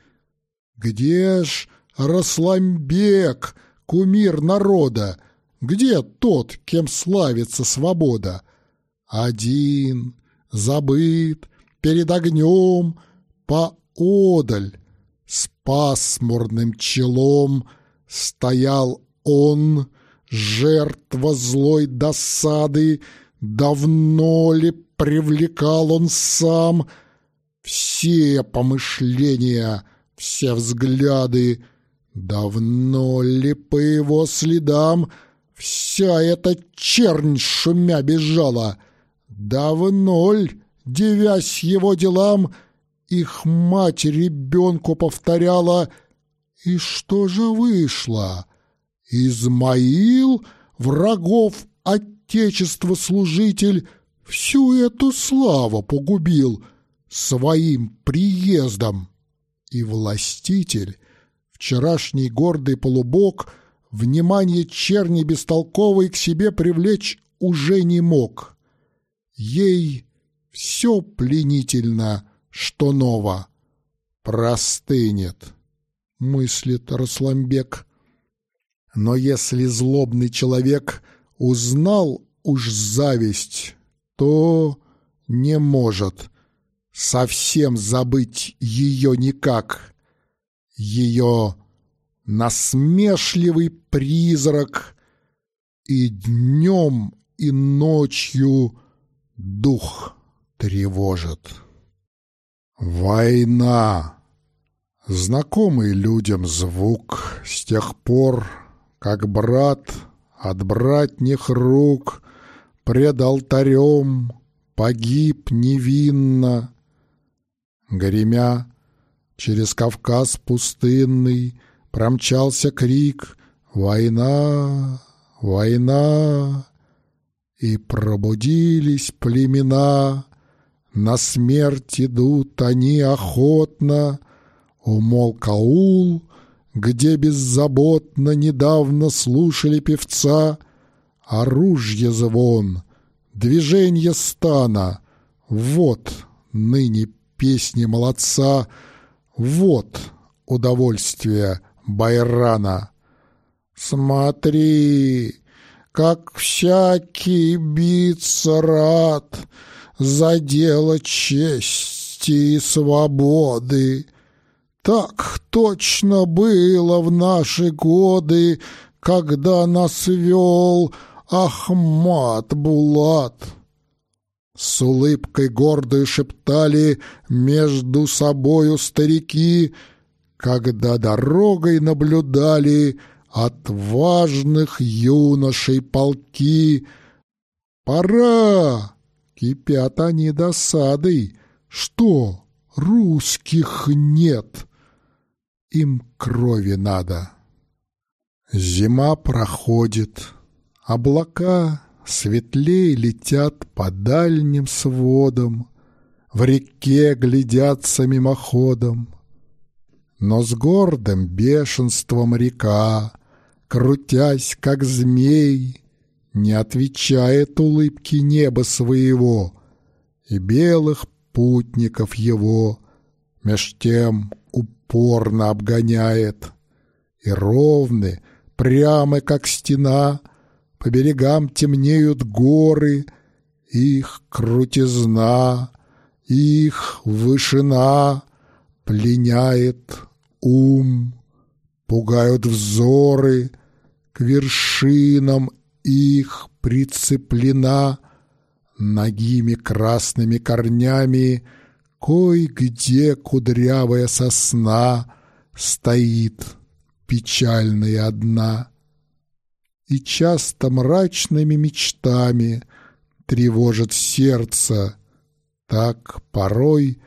Где ж Расламбек, кумир народа, где тот, кем славится свобода? Один, забыт, перед огнем, поодаль, с пасмурным челом стоял он, жертва злой досады, давно ли привлекал он сам все помышления, все взгляды, Давно ли по его следам вся эта чернь шумя бежала? Давно ли, девясь его делам, их мать ребенку повторяла «И что же вышло? Измаил, врагов отечества служитель, всю эту славу погубил своим приездом, и властитель Вчерашний гордый полубок внимание черни бестолковой к себе привлечь уже не мог. Ей все пленительно, что ново. Простынет, мыслит Расламбек. Но если злобный человек узнал уж зависть, то не может совсем забыть ее никак ее насмешливый призрак, и днем, и ночью дух тревожит. Война. Знакомый людям звук с тех пор, как брат от братних рук пред алтарем погиб невинно, гремя Через Кавказ пустынный Промчался крик «Война! Война!» И пробудились племена На смерть идут они охотно. Умолк аул, где беззаботно Недавно слушали певца. Оружье звон, движение стана. Вот ныне песни молодца, Вот удовольствие Байрана. Смотри, как всякий биться рад За дело чести и свободы. Так точно было в наши годы, Когда нас вел Ахмат Булат. С улыбкой гордой шептали между собою старики, Когда дорогой наблюдали отважных юношей полки. Пора! Кипят они досадой. Что, русских нет? Им крови надо. Зима проходит, облака светлей летят по дальним сводам, В реке глядятся мимоходом. Но с гордым бешенством река крутясь, как змей, Не отвечает улыбке неба своего И белых путников его Меж тем упорно обгоняет. И ровны, прямы, как стена, По берегам темнеют горы, Их крутизна, их вышина Пленяет ум, пугают взоры, к вершинам их прицеплена Ногими красными корнями Кой-где кудрявая сосна Стоит печальная одна. И часто мрачными мечтами Тревожит сердце, Так порой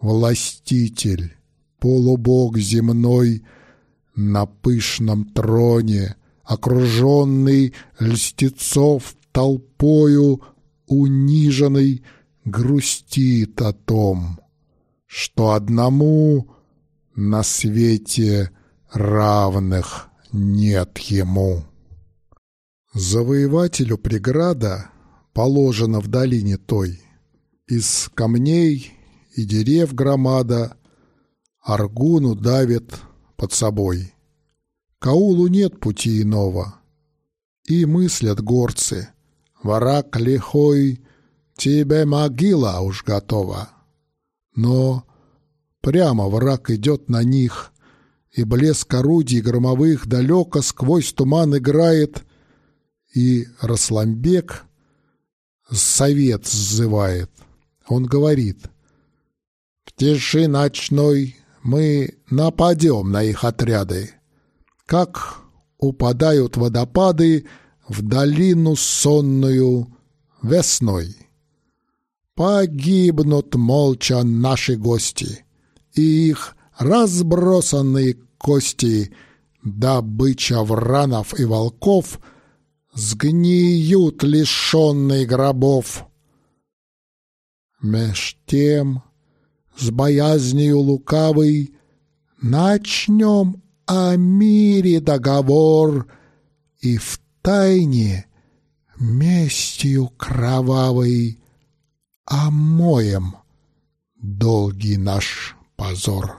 властитель, Полубог земной На пышном троне — окруженный льстецов толпою униженный, грустит о том, что одному на свете равных нет ему. Завоевателю преграда положена в долине той, из камней и дерев громада Аргуну давит под собой. Каулу нет пути иного. И мыслят горцы, враг лихой, тебе могила уж готова. Но прямо враг идет на них, и блеск орудий громовых далеко сквозь туман играет, и Расламбек совет сзывает. Он говорит, «В тиши ночной мы нападем на их отряды, как упадают водопады в долину сонную весной. Погибнут молча наши гости, и их разбросанные кости, добыча вранов и волков, сгниют лишенные гробов. Меж тем, с боязнью лукавой, начнем о мире договор, И в тайне местью кровавой Омоем долгий наш позор.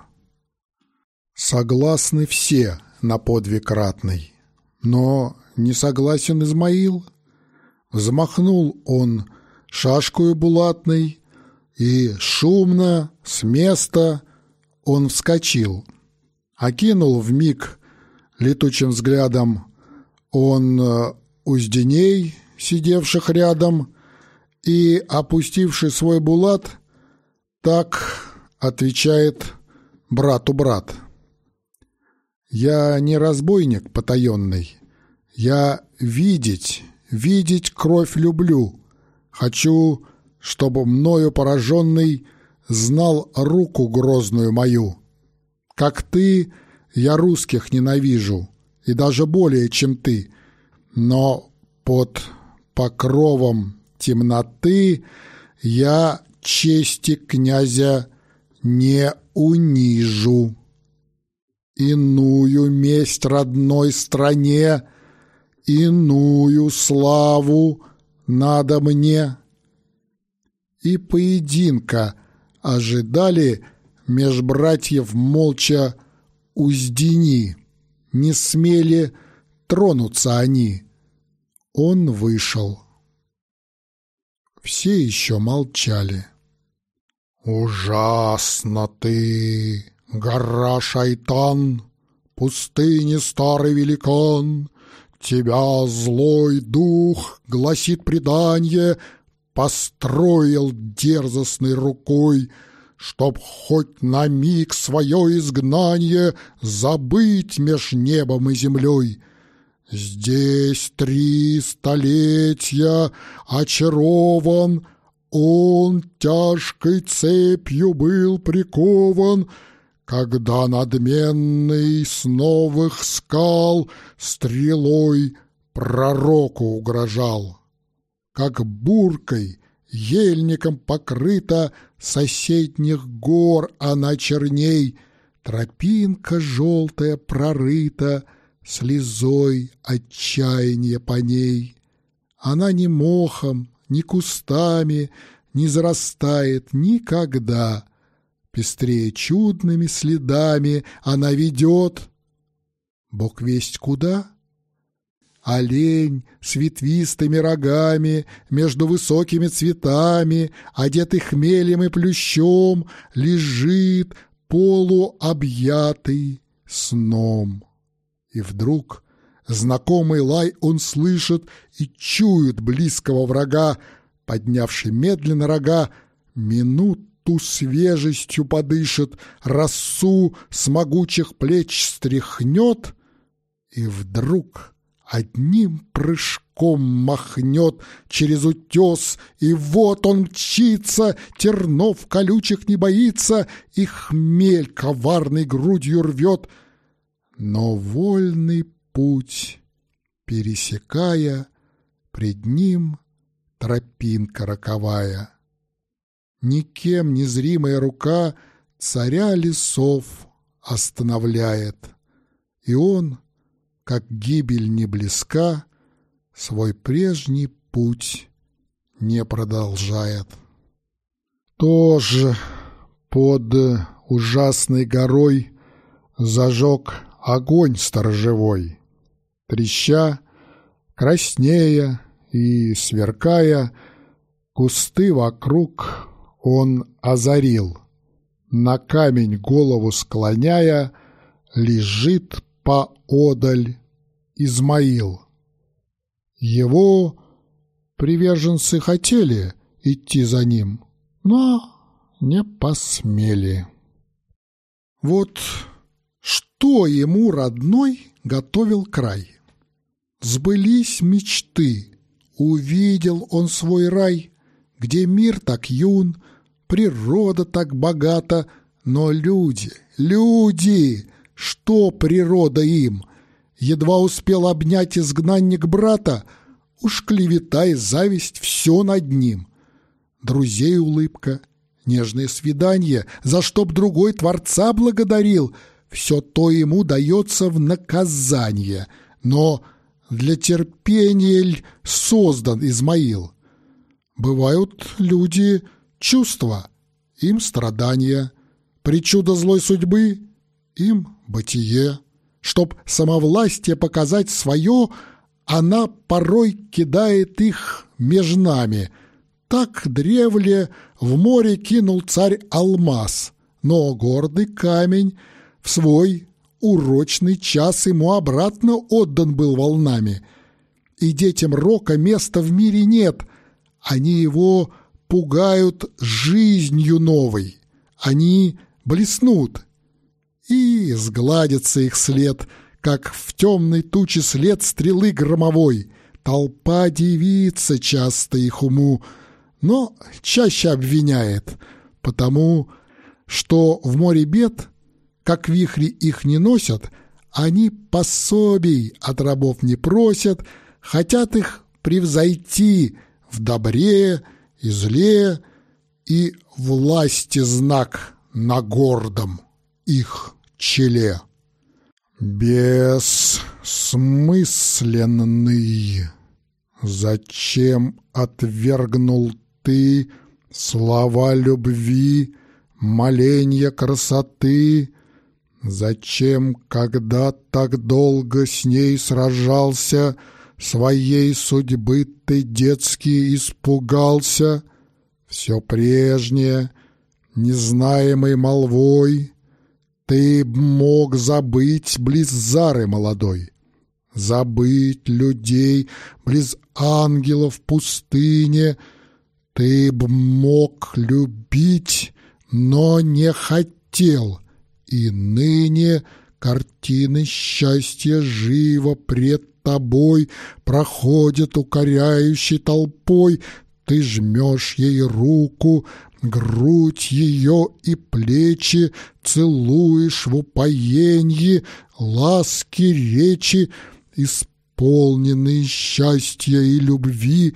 Согласны все на подвиг ратный, Но не согласен Измаил. Взмахнул он шашкою булатной, И шумно, с места он вскочил — окинул в миг летучим взглядом он э, узденей, сидевших рядом, и, опустивший свой булат, так отвечает брату брат. «Я не разбойник потаенный, я видеть, видеть кровь люблю, хочу, чтобы мною пораженный знал руку грозную мою». Как ты, я русских ненавижу, и даже более, чем ты. Но под покровом темноты я чести князя не унижу. Иную месть родной стране, иную славу надо мне. И поединка ожидали меж братьев молча уздени, не смели тронуться они. Он вышел. Все еще молчали. «Ужасно ты, гора шайтан, пустыни старый великан, Тебя злой дух, гласит предание, построил дерзостной рукой, Чтоб хоть на миг свое изгнание забыть меж небом и землей. Здесь три столетия очарован, Он тяжкой цепью был прикован, Когда надменный с новых скал Стрелой пророку угрожал. Как буркой, ельником покрыта Соседних гор она черней, Тропинка желтая прорыта — слезой отчаяния по ней. Она ни мохом, ни кустами не зарастает никогда. Пестрее чудными следами она ведет. Бог весть куда? Олень с ветвистыми рогами Между высокими цветами, Одетый хмелем и плющом, Лежит полуобъятый сном. И вдруг знакомый лай он слышит и чует близкого врага, поднявший медленно рога, минуту свежестью подышит, росу с могучих плеч стряхнет, и вдруг одним прыжком махнет через утес, и вот он мчится, тернов колючих не боится, и хмель коварной грудью рвет — но вольный путь, пересекая, Пред ним тропинка роковая. Никем незримая рука Царя лесов остановляет, И он, как гибель не близка, Свой прежний путь не продолжает. Тоже под ужасной горой Зажег огонь сторожевой. Треща, краснея и сверкая, Кусты вокруг он озарил. На камень голову склоняя, Лежит поодаль Измаил. Его приверженцы хотели идти за ним, но не посмели. Вот что ему родной готовил край? Сбылись мечты, увидел он свой рай, Где мир так юн, природа так богата, Но люди, люди, что природа им? Едва успел обнять изгнанник брата, Уж клевета и зависть все над ним. Друзей улыбка, нежное свидание, За что б другой Творца благодарил — все то ему дается в наказание, но для терпения ль создан Измаил. Бывают люди чувства, им страдания, причуда злой судьбы, им бытие. Чтоб самовластие показать свое, она порой кидает их меж нами. Так древле в море кинул царь алмаз, но гордый камень — в свой урочный час ему обратно отдан был волнами. И детям Рока места в мире нет. Они его пугают жизнью новой. Они блеснут. И сгладится их след, как в темной туче след стрелы громовой. Толпа дивится часто их уму, но чаще обвиняет, потому что в море бед как вихри их не носят, они пособий от рабов не просят, хотят их превзойти в добре и зле, и власти знак на гордом их челе. Бессмысленный, зачем отвергнул ты слова любви, моленья красоты? Зачем, когда так долго с ней сражался, Своей судьбы ты детски испугался? Все прежнее, незнаемой молвой, Ты б мог забыть близ Зары молодой, Забыть людей близ ангелов пустыне, Ты б мог любить, но не хотел, И ныне картины счастья живо пред тобой проходят укоряющей толпой, ты жмешь ей руку, грудь ее и плечи, целуешь в упоенье, ласки речи, исполненные счастья и любви,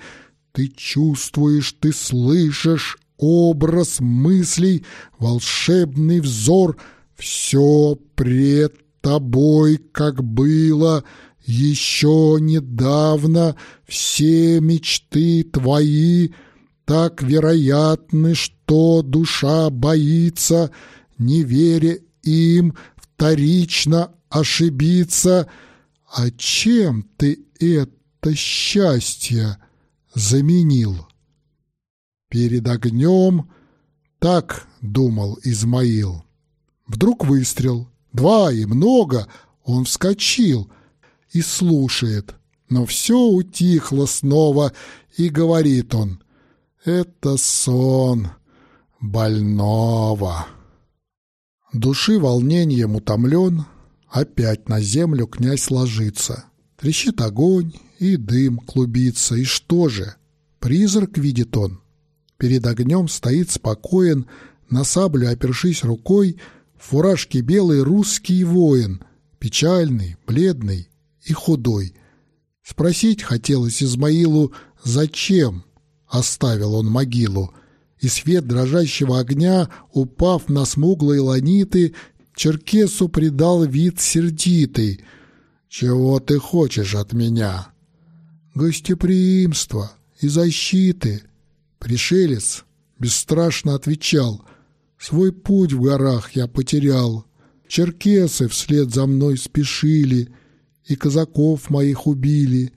ты чувствуешь, ты слышишь образ мыслей, волшебный взор, все пред тобой, как было, еще недавно все мечты твои так вероятны, что душа боится, не веря им, вторично ошибиться. А чем ты это счастье заменил? Перед огнем так думал Измаил. Вдруг выстрел, два и много, он вскочил — и слушает. Но все утихло снова, и говорит он, «Это сон больного». Души волнением утомлен, опять на землю князь ложится. Трещит огонь, и дым клубится, и что же? Призрак видит он. Перед огнем стоит спокоен, на саблю опершись рукой, в фуражке белый русский воин, печальный, бледный, и худой. Спросить хотелось Измаилу, зачем оставил он могилу, и свет дрожащего огня, упав на смуглые ланиты, Черкесу придал вид сердитый. «Чего ты хочешь от меня?» «Гостеприимства и защиты». Пришелец бесстрашно отвечал. «Свой путь в горах я потерял. Черкесы вслед за мной спешили» и казаков моих убили,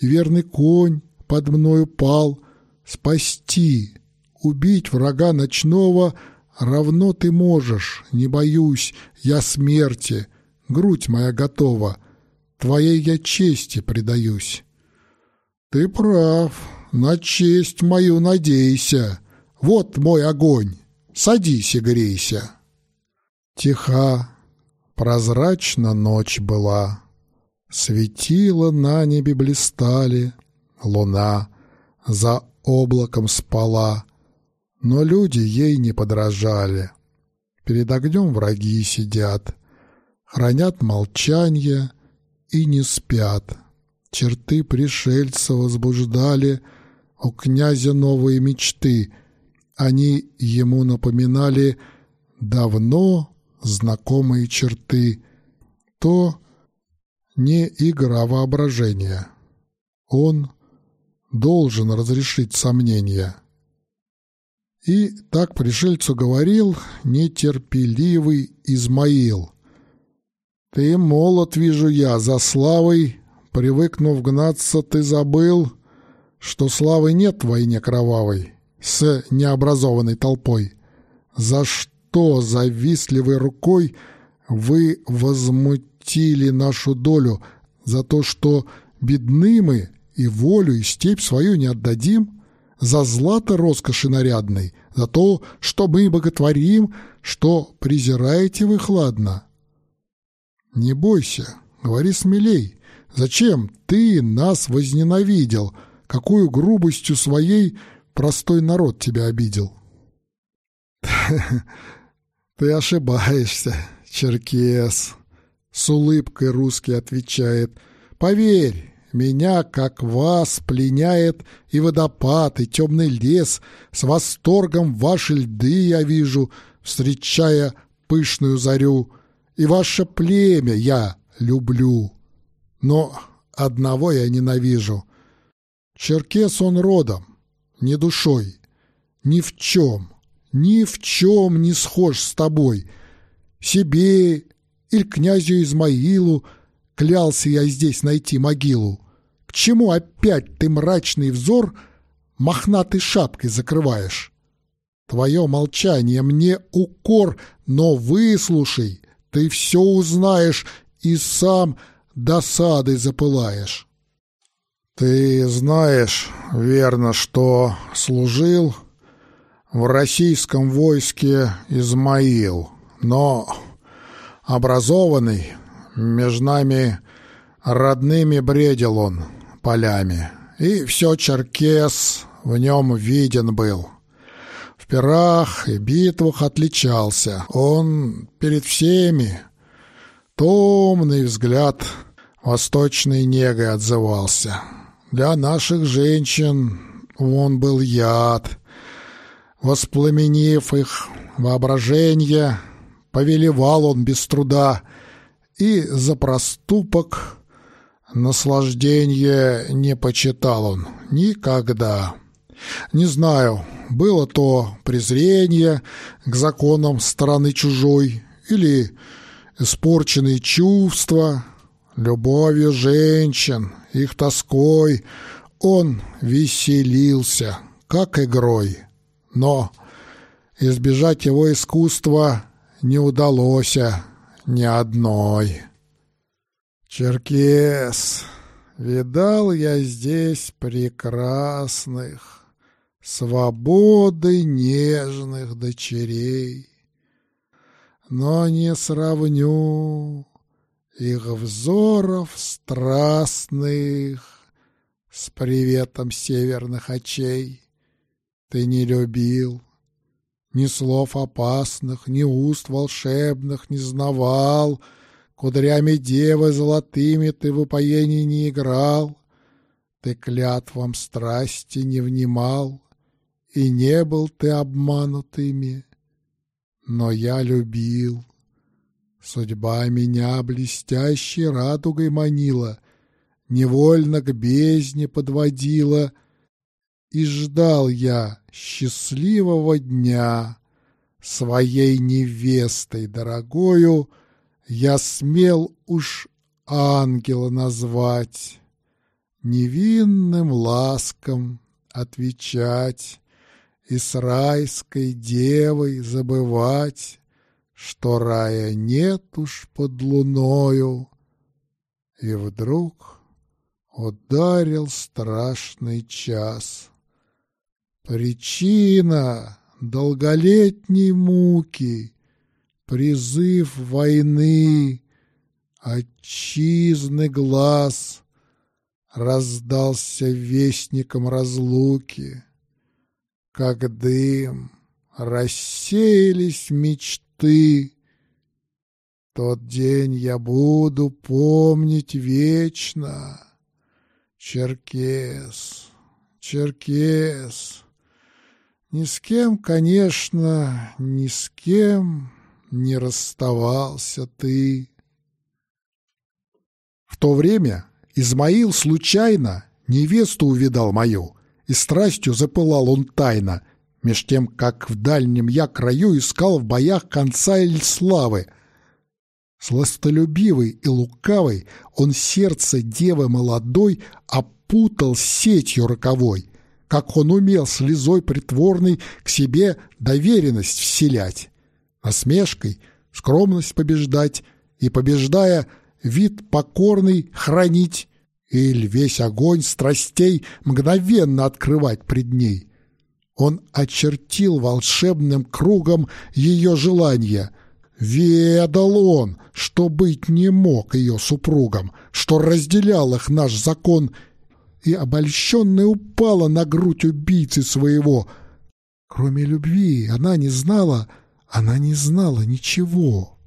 верный конь под мною пал. Спасти, убить врага ночного равно ты можешь, не боюсь, я смерти, грудь моя готова, твоей я чести предаюсь. Ты прав, на честь мою надейся, вот мой огонь, садись и грейся. Тиха, прозрачна ночь была, Светила на небе блистали, луна за облаком спала, но люди ей не подражали. Перед огнем враги сидят, хранят молчанье и не спят. Черты пришельца возбуждали у князя новые мечты. Они ему напоминали давно знакомые черты. То, не игра воображения. Он должен разрешить сомнения. И так пришельцу говорил нетерпеливый Измаил. «Ты молод, вижу я, за славой, привыкнув гнаться, ты забыл, что славы нет в войне кровавой с необразованной толпой. За что завистливой рукой вы возмутили платили нашу долю за то, что бедны мы и волю, и степь свою не отдадим, за злато роскоши нарядной, за то, что мы боготворим, что презираете вы хладно. Не бойся, говори смелей, зачем ты нас возненавидел, какую грубостью своей простой народ тебя обидел? Ты ошибаешься, черкес. С улыбкой русский отвечает. «Поверь, меня, как вас, пленяет и водопад, и темный лес. С восторгом ваши льды я вижу, встречая пышную зарю. И ваше племя я люблю. Но одного я ненавижу. Черкес он родом, не душой, ни в чем, ни в чем не схож с тобой. Себе или князю Измаилу клялся я здесь найти могилу чему опять ты мрачный взор мохнатой шапкой закрываешь? Твое молчание мне укор, но выслушай, ты все узнаешь и сам досадой запылаешь. Ты знаешь, верно, что служил в российском войске Измаил, но образованный, между нами родными бредил он, полями. И все черкес в нем виден был. В пирах и битвах отличался. Он перед всеми томный взгляд восточной негой отзывался. Для наших женщин он был яд. Воспламенив их воображение, повелевал он без труда, и за проступок Наслаждение не почитал он никогда. Не знаю, было то презрение к законам страны чужой или испорченные чувства, любовью женщин, их тоской. Он веселился, как игрой. Но избежать его искусства не удалось ни одной. Черкес, видал я здесь прекрасных, Свободы нежных дочерей. Но не сравню их взоров страстных С приветом северных очей. Ты не любил, ни слов опасных, ни уст волшебных не знавал — Кудрями девы золотыми ты в упоении не играл, Ты клятвам страсти не внимал, И не был ты обманутыми. Но я любил. Судьба меня блестящей радугой манила, Невольно к бездне подводила, И ждал я счастливого дня Своей невестой дорогою — я смел уж ангела назвать, Невинным ласком отвечать И с райской девой забывать, Что рая нет уж под луною. И вдруг ударил страшный час. Причина долголетней муки — призыв войны, отчизны глаз раздался вестником разлуки, как дым рассеялись мечты. Тот день я буду помнить вечно. Черкес, Черкес. Ни с кем, конечно, ни с кем не расставался ты. В то время Измаил случайно невесту увидал мою, и страстью запылал он тайно, меж тем, как в дальнем я краю искал в боях конца или славы. Сластолюбивый и лукавый он сердце девы молодой опутал сетью роковой, как он умел слезой притворной к себе доверенность вселять насмешкой, скромность побеждать и, побеждая, вид покорный хранить или весь огонь страстей мгновенно открывать пред ней. Он очертил волшебным кругом ее желания. Ведал он, что быть не мог ее супругом, что разделял их наш закон, и обольщенная упала на грудь убийцы своего. Кроме любви она не знала, она не знала ничего.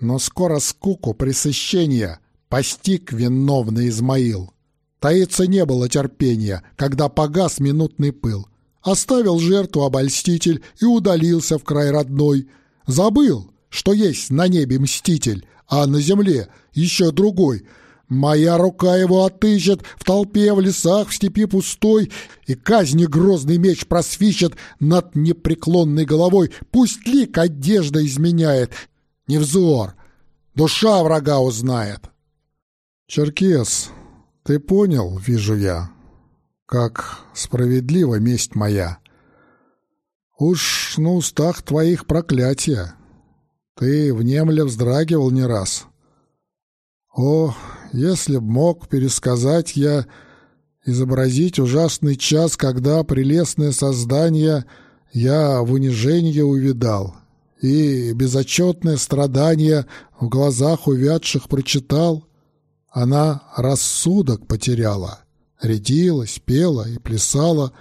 Но скоро скуку пресыщения постиг виновный Измаил. Таиться не было терпения, когда погас минутный пыл. Оставил жертву обольститель и удалился в край родной. Забыл, что есть на небе мститель, а на земле еще другой. Моя рука его отыщет в толпе, в лесах, в степи пустой, и казни грозный меч просвищет над непреклонной головой. Пусть лик одежда изменяет, не взор, душа врага узнает. Черкес, ты понял, вижу я, как справедлива месть моя. Уж на устах твоих проклятия. Ты внемля вздрагивал не раз. О, если б мог пересказать я, изобразить ужасный час, когда прелестное создание я в унижении увидал, и безотчетное страдание в глазах увядших прочитал, она рассудок потеряла, рядилась, пела и плясала,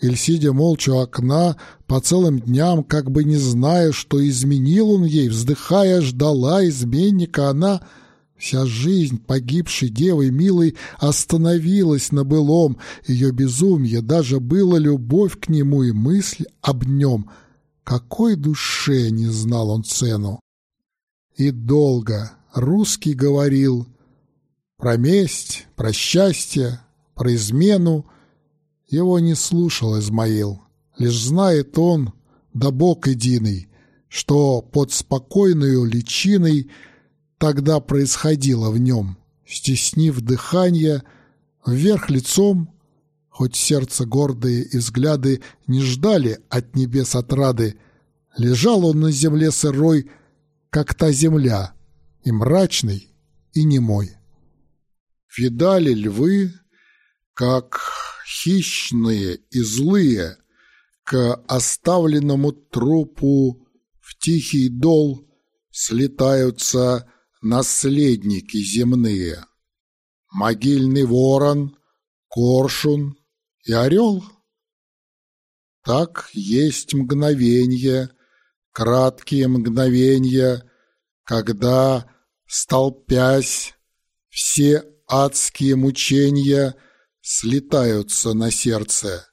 или, сидя молча у окна, по целым дням, как бы не зная, что изменил он ей, вздыхая, ждала изменника, она — Вся жизнь погибшей девы милой остановилась на былом, ее безумье, даже было любовь к нему и мысль об нем. Какой душе не знал он цену? И долго русский говорил про месть, про счастье, про измену. Его не слушал Измаил, лишь знает он, да Бог единый, что под спокойную личиной — тогда происходило в нем, стеснив дыхание, вверх лицом, хоть сердце гордые и взгляды не ждали от небес отрады, лежал он на земле сырой, как та земля, и мрачный, и немой. Видали львы, как хищные и злые, к оставленному трупу в тихий дол слетаются наследники земные. Могильный ворон, коршун и орел. Так есть мгновенье, краткие мгновенья, когда, столпясь, все адские мучения слетаются на сердце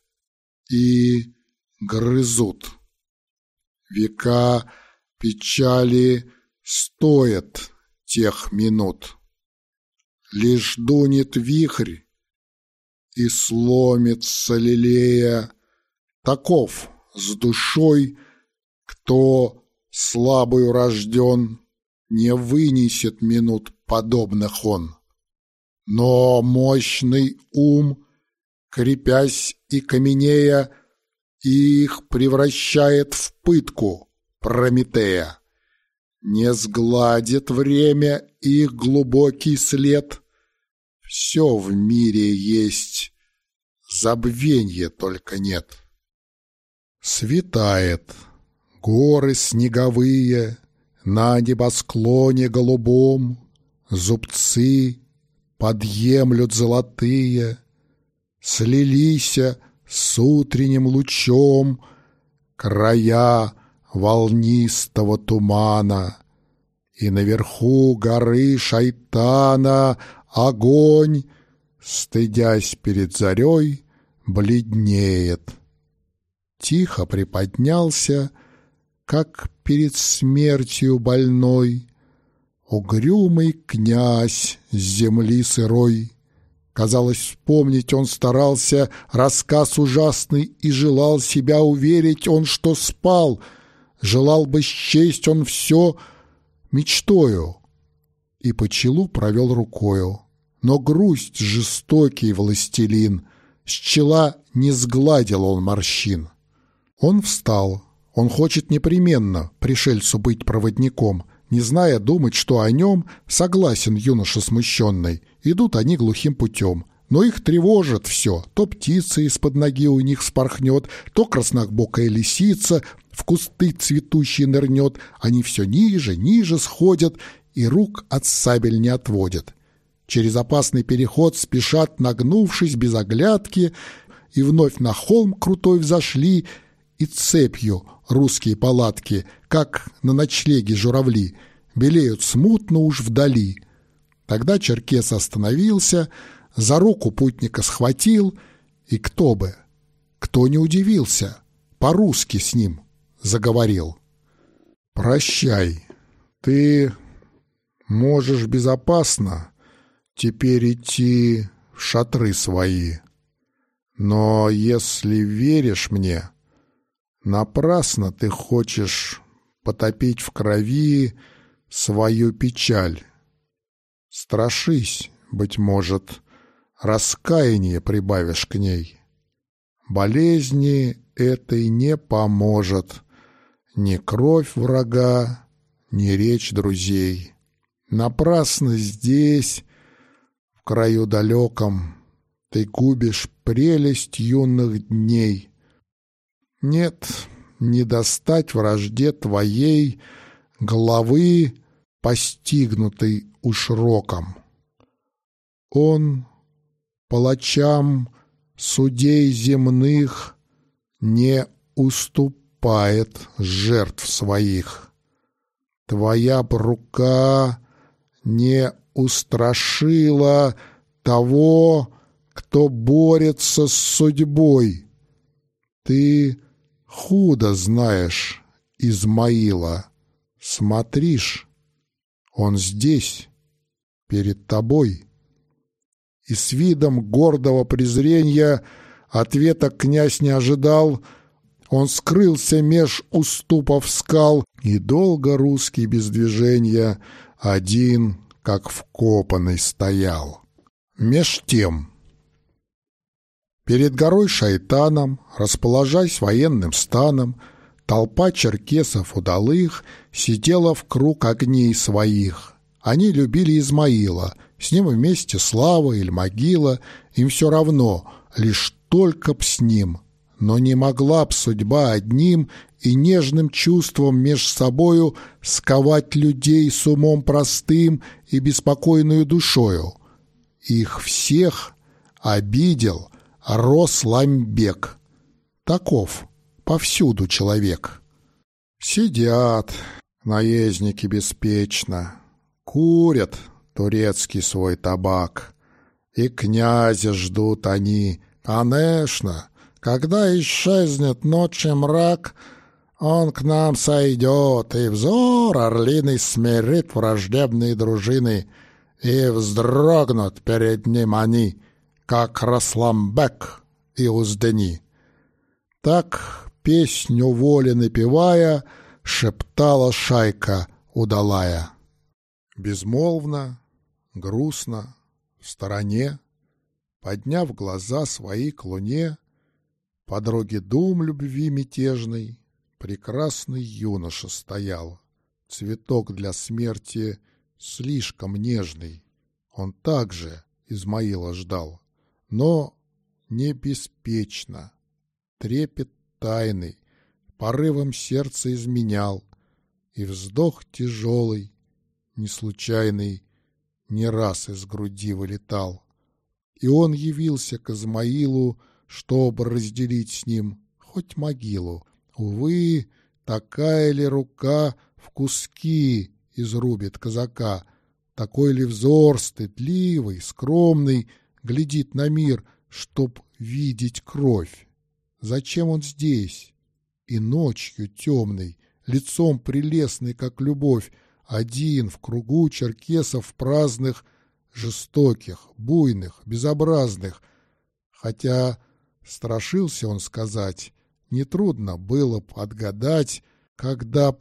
и грызут. Века печали стоят тех минут. Лишь дунет вихрь и сломится лилея. Таков с душой, кто слабую рожден, не вынесет минут подобных он. Но мощный ум, крепясь и каменея, их превращает в пытку Прометея. Не сгладит время их глубокий след. Все в мире есть, забвенья только нет. Светает, горы снеговые, На небосклоне голубом Зубцы подъемлют золотые, Слилися с утренним лучом Края волнистого тумана, И наверху горы шайтана огонь, Стыдясь перед зарей, бледнеет. Тихо приподнялся, как перед смертью больной, Угрюмый князь с земли сырой. Казалось, вспомнить он старался рассказ ужасный и желал себя уверить он, что спал — желал бы счесть он все мечтою. И по челу провел рукою. Но грусть жестокий властелин, с чела не сгладил он морщин. Он встал. Он хочет непременно пришельцу быть проводником, не зная думать, что о нем согласен юноша смущенный. Идут они глухим путем. Но их тревожит все. То птица из-под ноги у них спорхнет, то краснобокая лисица в кусты цветущие нырнет, они все ниже, ниже сходят и рук от сабель не отводят. Через опасный переход спешат, нагнувшись без оглядки, и вновь на холм крутой взошли, и цепью русские палатки, как на ночлеге журавли, белеют смутно уж вдали. Тогда Черкес остановился, За руку путника схватил, и кто бы, кто не удивился, по-русски с ним заговорил. «Прощай, ты можешь безопасно теперь идти в шатры свои. Но если веришь мне, напрасно ты хочешь потопить в крови свою печаль. Страшись, быть может, раскаяние прибавишь к ней. Болезни этой не поможет ни кровь врага, ни речь друзей. Напрасно здесь, в краю далеком, ты губишь прелесть юных дней. Нет, не достать вражде твоей головы, постигнутой уж роком. Он палачам судей земных не уступает жертв своих. Твоя рука не устрашила того, кто борется с судьбой. Ты худо знаешь Измаила, смотришь, он здесь, перед тобой. И с видом гордого презрения ответа князь не ожидал, он скрылся меж уступов скал, и долго русский без движения один, как вкопанный, стоял. Меж тем Перед горой Шайтаном, расположась военным станом, толпа черкесов удалых сидела в круг огней своих. Они любили Измаила, с ним вместе слава или могила, им все равно, лишь только б с ним. Но не могла б судьба одним и нежным чувством меж собою сковать людей с умом простым и беспокойную душою. Их всех обидел — Росламбек. Таков повсюду человек. Сидят наездники беспечно, Курят турецкий свой табак. И князя ждут они, конечно, Когда исчезнет ночи мрак, Он к нам сойдет, и взор орлиный Смирит враждебные дружины, И вздрогнут перед ним они — как Расламбек и Уздени. Так песню воли напевая, шептала шайка удалая. Безмолвно, грустно, в стороне, подняв глаза свои к луне, по дороге дум любви мятежной прекрасный юноша стоял. Цветок для смерти слишком нежный, он также Измаила ждал но не беспечно. Трепет тайный порывом сердца изменял, и вздох тяжелый, неслучайный, не раз из груди вылетал. И он явился к Измаилу, чтобы разделить с ним хоть могилу. Увы, такая ли рука в куски изрубит казака, такой ли взор стыдливый, скромный, глядит на мир, чтоб видеть кровь. Зачем он здесь? И ночью темной, лицом прелестный, как любовь, один в кругу черкесов праздных, жестоких, буйных, безобразных. Хотя страшился он сказать, нетрудно было б отгадать, когда б...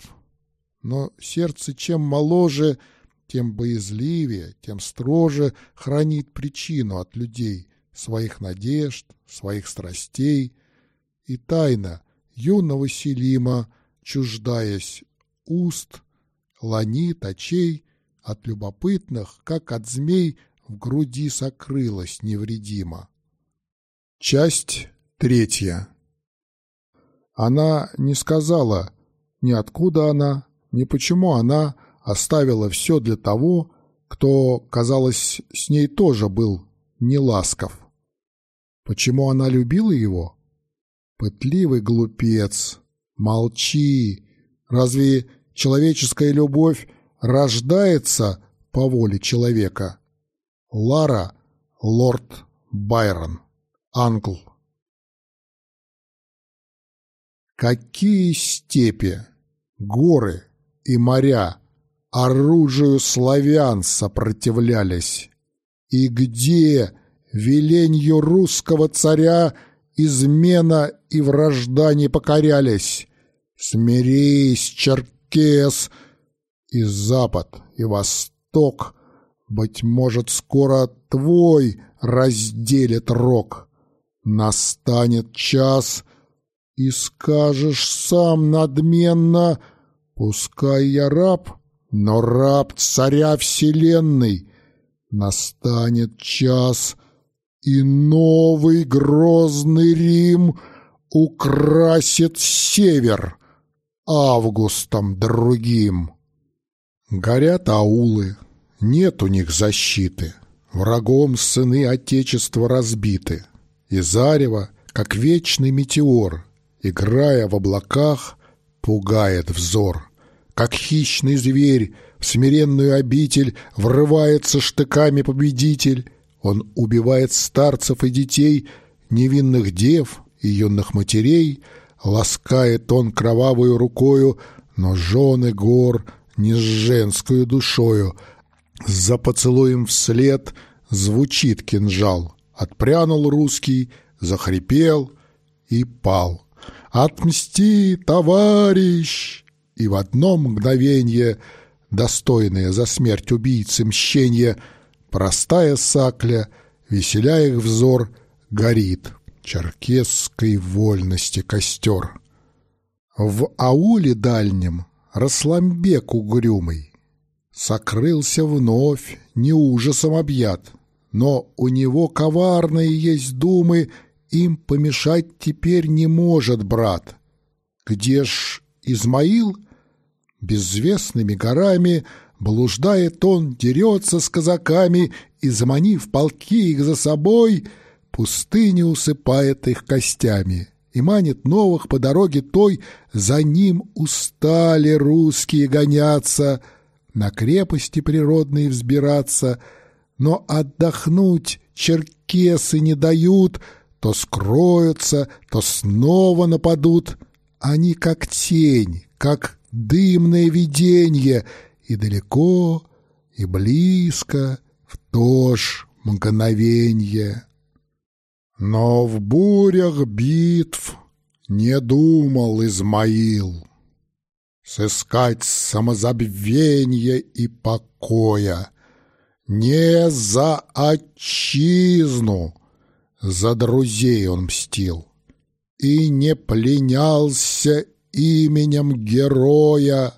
Но сердце чем моложе, тем боязливее, тем строже хранит причину от людей, своих надежд, своих страстей. И тайна юного Селима, чуждаясь уст, ланит очей, от любопытных, как от змей, в груди сокрылась невредимо. Часть третья. Она не сказала ни откуда она, ни почему она оставила все для того, кто, казалось, с ней тоже был неласков. Почему она любила его? Пытливый глупец, молчи. Разве человеческая любовь рождается по воле человека? Лара Лорд Байрон, Англ. Какие степи, горы и моря оружию славян сопротивлялись, и где веленью русского царя измена и вражда не покорялись. Смирись, черкес, и запад, и восток, быть может, скоро твой разделит рок. Настанет час, и скажешь сам надменно, пускай я раб, но раб царя вселенной. Настанет час, и новый грозный Рим украсит север августом другим. Горят аулы, нет у них защиты, врагом сыны Отечества разбиты, и зарево, как вечный метеор, играя в облаках, пугает взор, как хищный зверь в смиренную обитель врывается штыками победитель, он убивает старцев и детей, невинных дев и юных матерей, ласкает он кровавую рукою, но жены гор — не с женскую душою. За поцелуем вслед звучит кинжал. Отпрянул русский, захрипел и пал. «Отмсти, товарищ!» И в одно мгновенье, достойное за смерть убийцы мщенья, простая сакля, веселя их взор, горит черкесской вольности костер. В ауле дальнем Расламбек угрюмый. Сокрылся вновь, не ужасом объят, но у него коварные есть думы, им помешать теперь не может брат. Где ж Измаил? Безвестными горами блуждает он, дерется с казаками и, заманив полки их за собой, пустыня усыпает их костями и манит новых по дороге той, за ним устали русские гоняться, на крепости природные взбираться, но отдохнуть черкесы не дают, то скроются, то снова нападут. Они как тень, как дымное видение, и далеко, и близко, в то ж мгновенье. Но в бурях битв не думал Измаил Сыскать самозабвенья и покоя Не за отчизну, за друзей он мстил. И не пленялся именем героя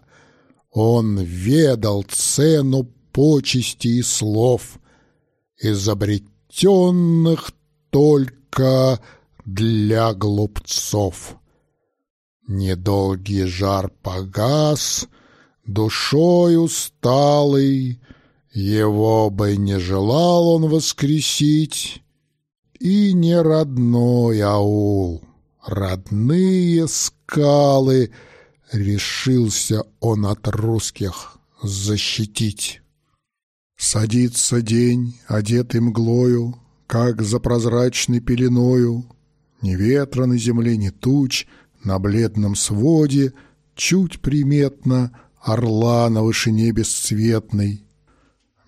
Он ведал цену почести и слов Изобретенных только для глупцов. Недолгий жар погас, душой усталый, его бы не желал он воскресить, и не родной аул, родные скалы решился он от русских защитить. Садится день, одетый мглою, как за прозрачной пеленою, Ни ветра на земле, ни туч, на бледном своде Чуть приметно орла на вышине бесцветной.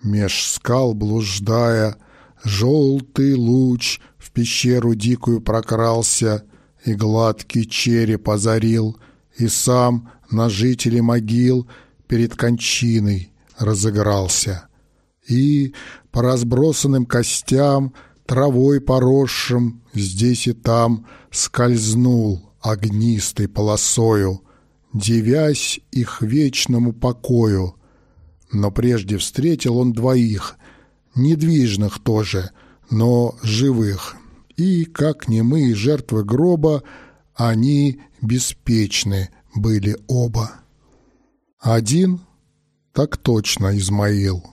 Меж скал блуждая, желтый луч В пещеру дикую прокрался И гладкий череп озарил, И сам на жителей могил Перед кончиной разыгрался. И по разбросанным костям — травой поросшим здесь и там скользнул огнистой полосою, девясь их вечному покою. Но прежде встретил он двоих, недвижных тоже, но живых, и, как немые жертвы гроба, они беспечны были оба. Один, так точно Измаил,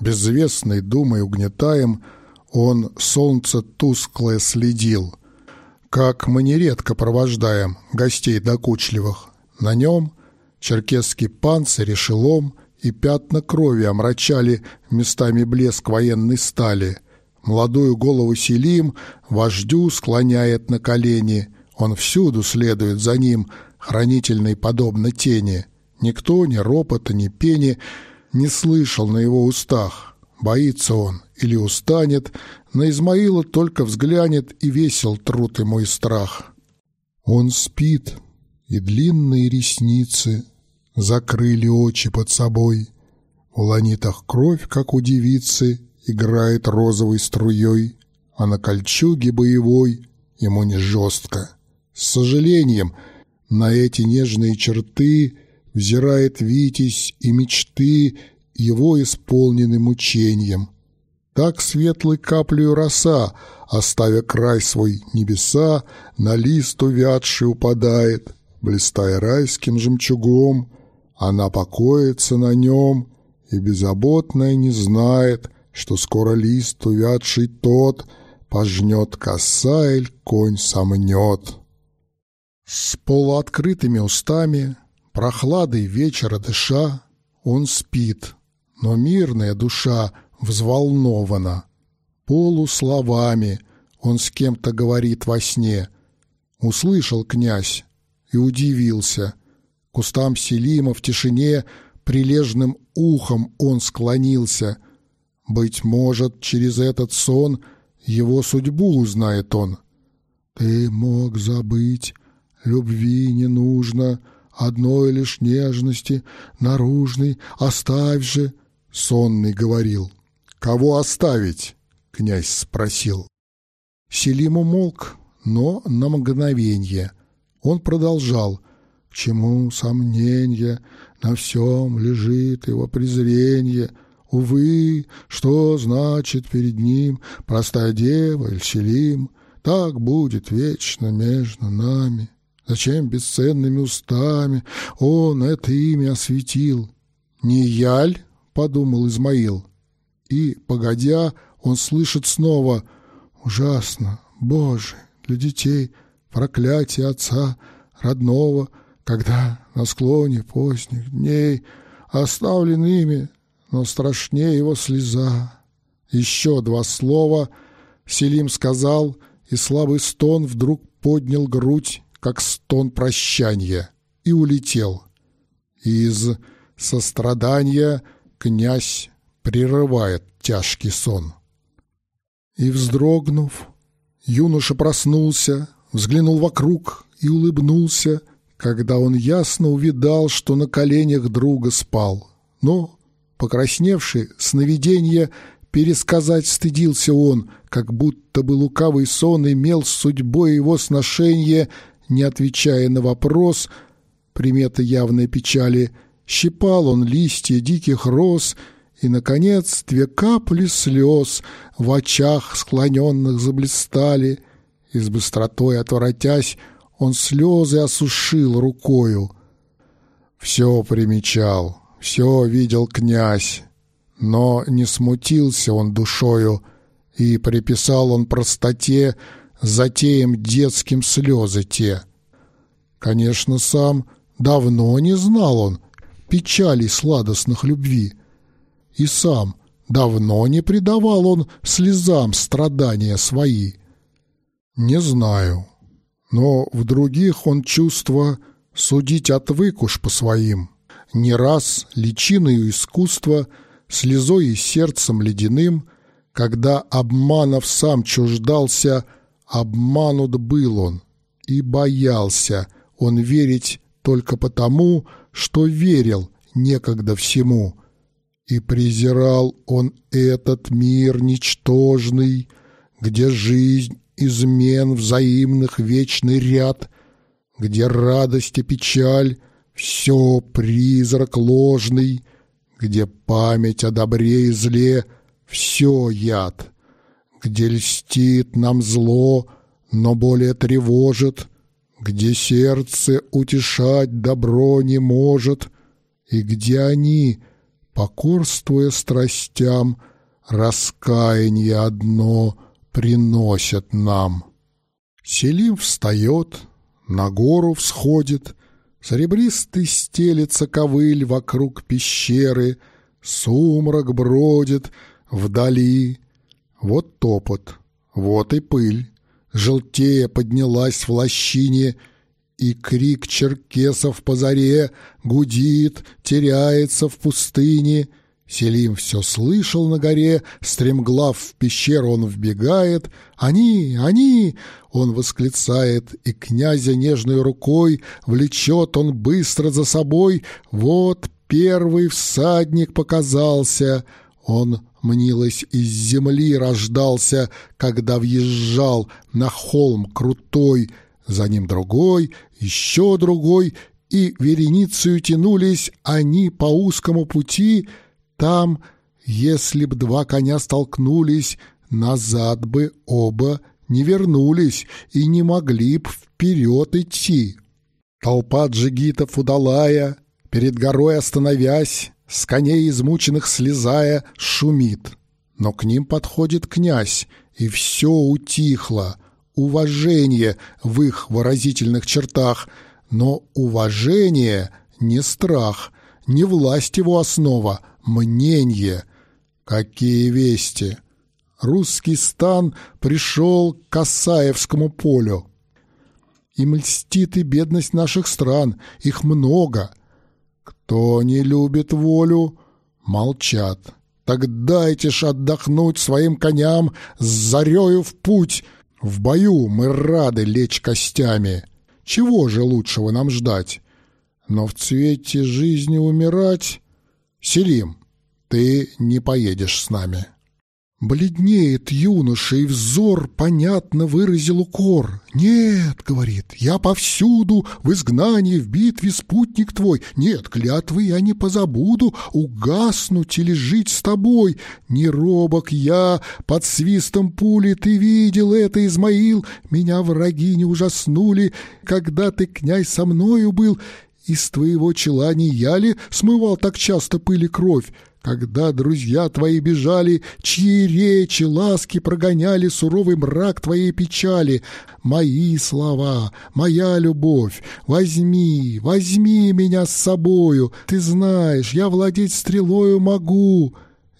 безвестный думой угнетаем, он солнце тусклое следил. Как мы нередко провождаем гостей докучливых. На нем черкесский панцирь и шелом и пятна крови омрачали местами блеск военной стали. Молодую голову Селим вождю склоняет на колени. Он всюду следует за ним, хранительный подобно тени. Никто ни ропота, ни пени не слышал на его устах. Боится он или устанет, на Измаила только взглянет, и весел труд ему и страх. Он спит, и длинные ресницы закрыли очи под собой. В ланитах кровь, как у девицы, играет розовой струей, а на кольчуге боевой ему не жестко. С сожалением на эти нежные черты взирает Витязь, и мечты его исполнены мучением. Так светлой каплею роса, оставя край свой небеса, на лист увядший упадает, блистая райским жемчугом, она покоится на нем и беззаботная не знает, что скоро лист увядший тот пожнет коса или конь сомнет. С полуоткрытыми устами, прохладой вечера дыша, он спит, но мирная душа взволнована. Полусловами он с кем-то говорит во сне. Услышал князь и удивился. Кустам Селима в тишине прилежным ухом он склонился. Быть может, через этот сон его судьбу узнает он. Ты мог забыть, любви не нужно, одной лишь нежности, наружной, оставь же, — сонный говорил. «Кого оставить?» — князь спросил. Селим умолк, но на мгновенье. Он продолжал. «К чему сомнение? На всем лежит его презрение. Увы, что значит перед ним простая дева или Селим? Так будет вечно между нами». Зачем бесценными устами он это имя осветил? «Не яль?» — подумал Измаил. И, погодя, он слышит снова «Ужасно, Боже, для детей проклятие отца родного, когда на склоне поздних дней оставлен ими, но страшнее его слеза». Еще два слова Селим сказал, и слабый стон вдруг поднял грудь, как стон прощания, и улетел. Из сострадания князь прерывает тяжкий сон. И, вздрогнув, юноша проснулся, взглянул вокруг и улыбнулся, когда он ясно увидал, что на коленях друга спал. Но, покрасневший сновидение, пересказать стыдился он, как будто бы лукавый сон имел с судьбой его сношение, не отвечая на вопрос, примета явной печали, щипал он листья диких роз — и, наконец, две капли слез в очах склоненных заблистали, и с быстротой отворотясь, он слезы осушил рукою. Все примечал, все видел князь, но не смутился он душою, и приписал он простоте затеям детским слезы те. Конечно, сам давно не знал он печали сладостных любви, и сам давно не предавал он слезам страдания свои. Не знаю, но в других он чувства судить отвык уж по своим. Не раз личиною искусства, слезой и сердцем ледяным, когда обманов сам чуждался, обманут был он и боялся он верить только потому, что верил некогда всему — и презирал он этот мир ничтожный, Где жизнь измен взаимных вечный ряд, Где радость и печаль — все призрак ложный, Где память о добре и зле — все яд, Где льстит нам зло, но более тревожит, Где сердце утешать добро не может, И где они — покорствуя страстям, раскаяние одно приносят нам. Селим встает, на гору всходит, Серебристый стелется ковыль вокруг пещеры, Сумрак бродит вдали. Вот топот, вот и пыль. Желтея поднялась в лощине, и крик черкесов по заре гудит, теряется в пустыне — Селим все слышал на горе, стремглав в пещеру он вбегает. «Они! Они!» — он восклицает, и князя нежной рукой влечет он быстро за собой. Вот первый всадник показался. Он, мнилось, из земли рождался, когда въезжал на холм крутой. За ним другой, еще другой, и вереницею тянулись они по узкому пути — там, если б два коня столкнулись, назад бы оба не вернулись и не могли б вперед идти. Толпа джигитов удалая, перед горой остановясь, с коней измученных слезая, шумит. Но к ним подходит князь, и все утихло, уважение в их выразительных чертах, но уважение не страх, не власть его основа, мнение. Какие вести! Русский стан пришел к Касаевскому полю. Им льстит и бедность наших стран, их много. Кто не любит волю, молчат. Так дайте ж отдохнуть своим коням с зарею в путь. В бою мы рады лечь костями. Чего же лучшего нам ждать? Но в цвете жизни умирать «Селим, ты не поедешь с нами». Бледнеет юноша, и взор понятно выразил укор. «Нет, — говорит, — я повсюду, в изгнании, в битве спутник твой. Нет, клятвы я не позабуду, угаснуть или жить с тобой. Не робок я, под свистом пули ты видел это, Измаил. Меня враги не ужаснули, когда ты, князь, со мною был. Из твоего чела не я ли смывал так часто пыль и кровь, когда друзья твои бежали, чьи речи, ласки прогоняли суровый мрак твоей печали? Мои слова, моя любовь, возьми, возьми меня с собою. Ты знаешь, я владеть стрелою могу».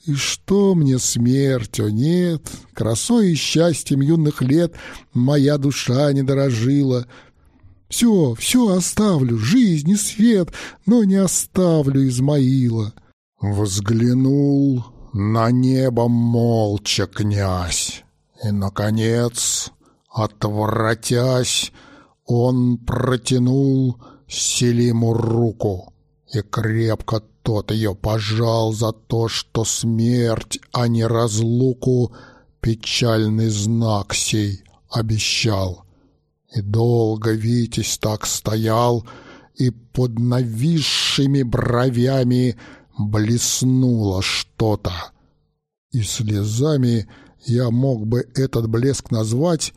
И что мне смерть, о нет, красой и счастьем юных лет моя душа не дорожила, все, все оставлю, жизнь и свет, но не оставлю Измаила. Взглянул на небо молча князь, и, наконец, отвратясь, он протянул Селиму руку, и крепко тот ее пожал за то, что смерть, а не разлуку, печальный знак сей обещал. И долго Витязь так стоял, и под нависшими бровями блеснуло что-то. И слезами я мог бы этот блеск назвать,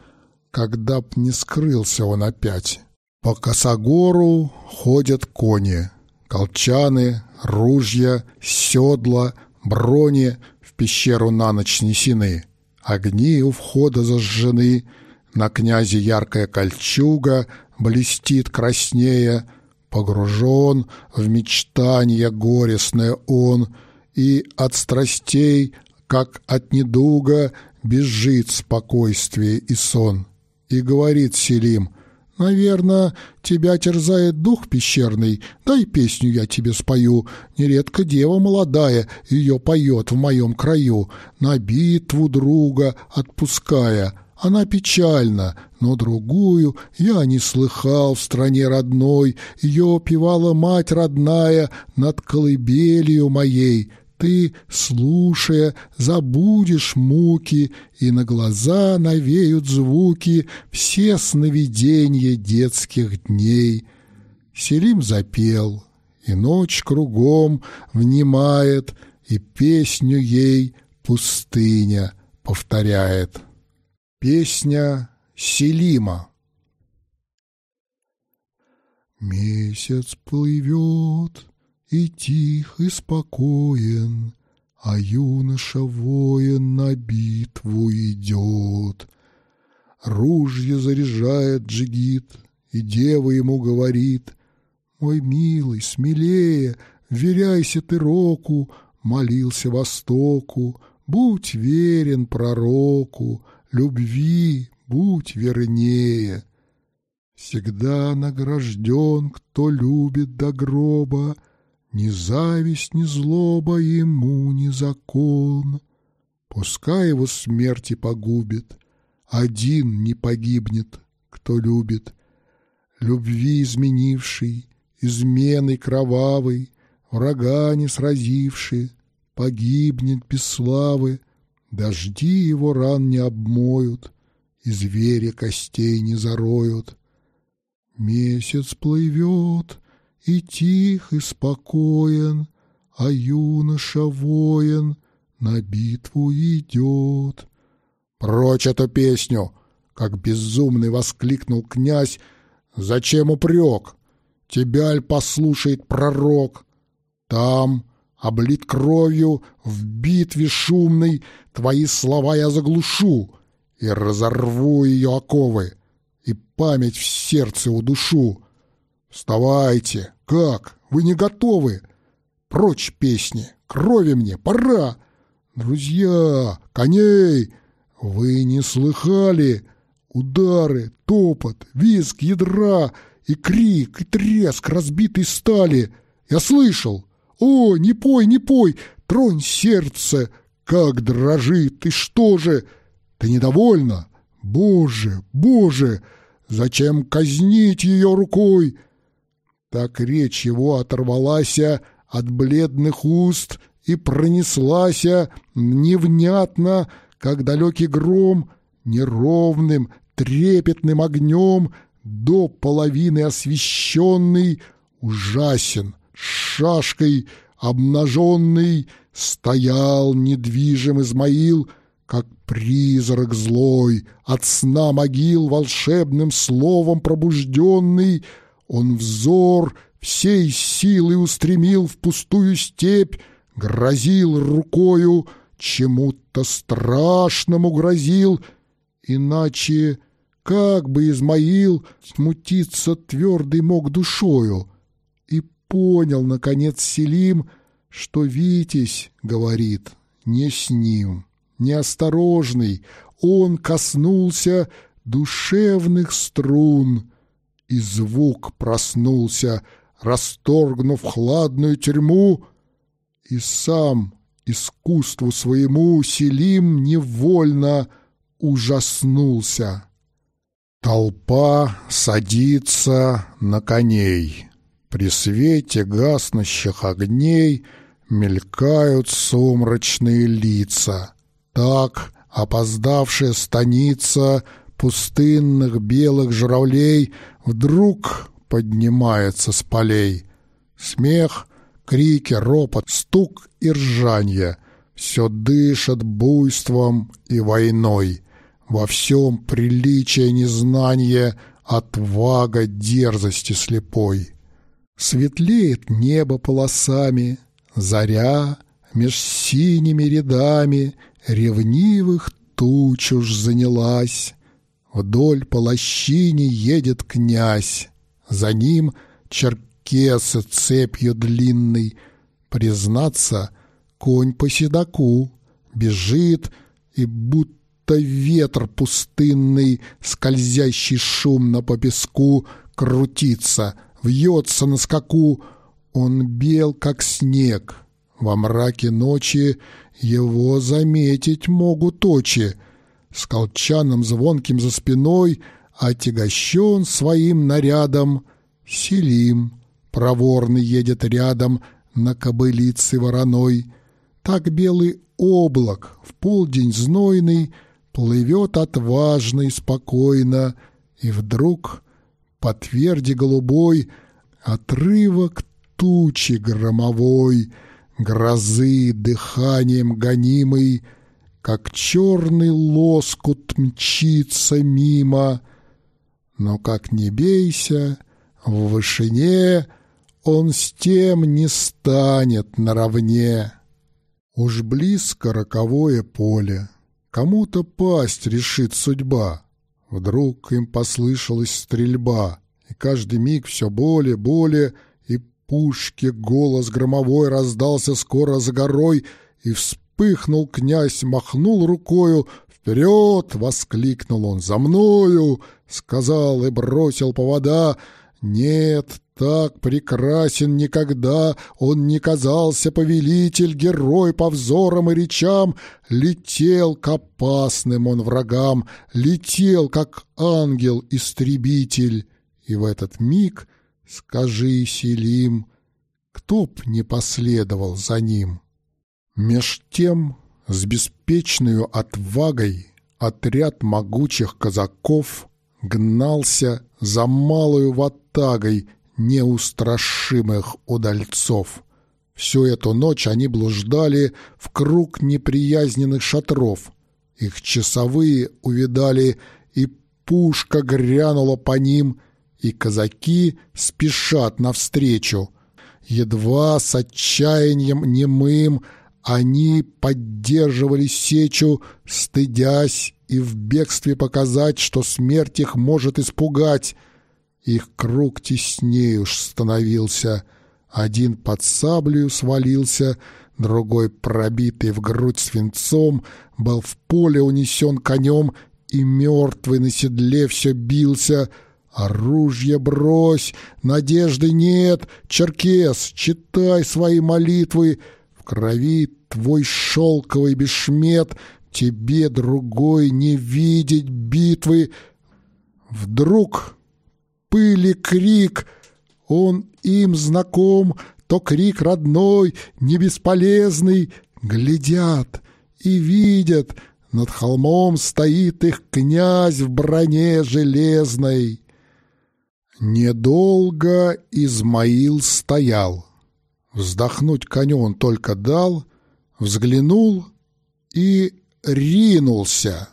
когда б не скрылся он опять. По косогору ходят кони, колчаны, ружья, седла, брони в пещеру на ночь снесены. Огни у входа зажжены — на князе яркая кольчуга блестит краснея, Погружен в мечтание горестное он, И от страстей, как от недуга, Бежит спокойствие и сон. И говорит Селим, «Наверно, тебя терзает дух пещерный, дай песню я тебе спою. Нередко дева молодая ее поет в моем краю, на битву друга отпуская, она печальна, но другую я не слыхал в стране родной. Ее певала мать родная над колыбелью моей. Ты, слушая, забудешь муки, и на глаза навеют звуки все сновидения детских дней. Селим запел, и ночь кругом внимает, и песню ей пустыня повторяет. Песня Селима Месяц плывет и тих, и спокоен, А юноша воин на битву идет. Ружье заряжает джигит, и дева ему говорит, «Мой милый, смелее, веряйся ты року, молился востоку, Будь верен пророку, любви будь вернее. Всегда награжден, кто любит до гроба, Ни зависть, ни злоба ему не закон. Пускай его смерти погубит, Один не погибнет, кто любит. Любви изменивший, изменой кровавой, Врага не сразивший, погибнет без славы, Дожди его ран не обмоют, И звери костей не зароют. Месяц плывет, и тих, и спокоен, А юноша воин на битву идет. «Прочь эту песню!» — как безумный воскликнул князь. «Зачем упрек? Тебя ль послушает пророк? Там, облит кровью, в битве шумной, Твои слова я заглушу и разорву ее оковы и память в сердце удушу. Вставайте! Как? Вы не готовы? Прочь песни! Крови мне! Пора! Друзья! Коней! Вы не слыхали? Удары, топот, визг ядра и крик, и треск разбитой стали. Я слышал! О, не пой, не пой! Тронь сердце! Как дрожит! И что же? Ты недовольна? Боже, Боже! Зачем казнить ее рукой? Так речь его оторвалась от бледных уст и пронеслась невнятно, как далекий гром, неровным, трепетным огнем, до половины освещенный, ужасен, шашкой обнаженный, стоял недвижим Измаил — как призрак злой, от сна могил волшебным словом пробужденный, он взор всей силы устремил в пустую степь, грозил рукою, чему-то страшному грозил, иначе как бы Измаил смутиться твердый мог душою. Понял, наконец, Селим, что Витязь, говорит, не с ним неосторожный, он коснулся душевных струн, и звук проснулся, расторгнув хладную тюрьму, и сам искусству своему Селим невольно ужаснулся. Толпа садится на коней. При свете гаснущих огней мелькают сумрачные лица. Так опоздавшая станица пустынных белых журавлей вдруг поднимается с полей. Смех, крики, ропот, стук и ржанье — все дышит буйством и войной. Во всем приличие незнание, отвага дерзости слепой. Светлеет небо полосами, заря меж синими рядами Ревнивых туч уж занялась. Вдоль по едет князь, За ним черкесы цепью длинной. Признаться, конь по седаку Бежит, и будто ветр пустынный, Скользящий шумно по песку, Крутится, вьется на скаку. Он бел, как снег, во мраке ночи его заметить могут очи. С колчаном звонким за спиной Отягощен своим нарядом Селим, проворный едет рядом На кобылице вороной. Так белый облак в полдень знойный Плывет отважно и спокойно, И вдруг по тверди голубой Отрывок тучи громовой — грозы дыханием гонимый, как черный лоскут мчится мимо. Но как не бейся, в вышине он с тем не станет наравне. Уж близко роковое поле, кому-то пасть решит судьба. Вдруг им послышалась стрельба, и каждый миг все более, более — пушке голос громовой раздался скоро за горой, и, Вспыхнул князь, махнул рукою. «Вперед!» — воскликнул он. «За мною!» — сказал и бросил повода. «Нет, так прекрасен никогда он не казался повелитель, герой по взорам и речам, летел к опасным он врагам, летел, как ангел-истребитель. И в этот миг, скажи, Селим, кто б не последовал за ним? Меж тем, с беспечную отвагой, отряд могучих казаков гнался за малую ватагой неустрашимых удальцов. Всю эту ночь они блуждали в круг неприязненных шатров. Их часовые увидали, и пушка грянула по ним, и казаки спешат навстречу. Едва с отчаянием немым они поддерживали сечу, стыдясь и в бегстве показать, что смерть их может испугать. Их круг теснее уж становился. Один под саблею свалился, другой, пробитый в грудь свинцом, был в поле унесен конем, и мертвый на седле все бился. Оружие брось, надежды нет, Черкес, читай свои молитвы, в крови твой шелковый бешмет, тебе другой не видеть битвы. Вдруг пыли крик, он им знаком, то крик родной, не бесполезный, глядят и видят, над холмом стоит их князь в броне железной. Недолго Измаил стоял. Вздохнуть коню он только дал, взглянул и ринулся,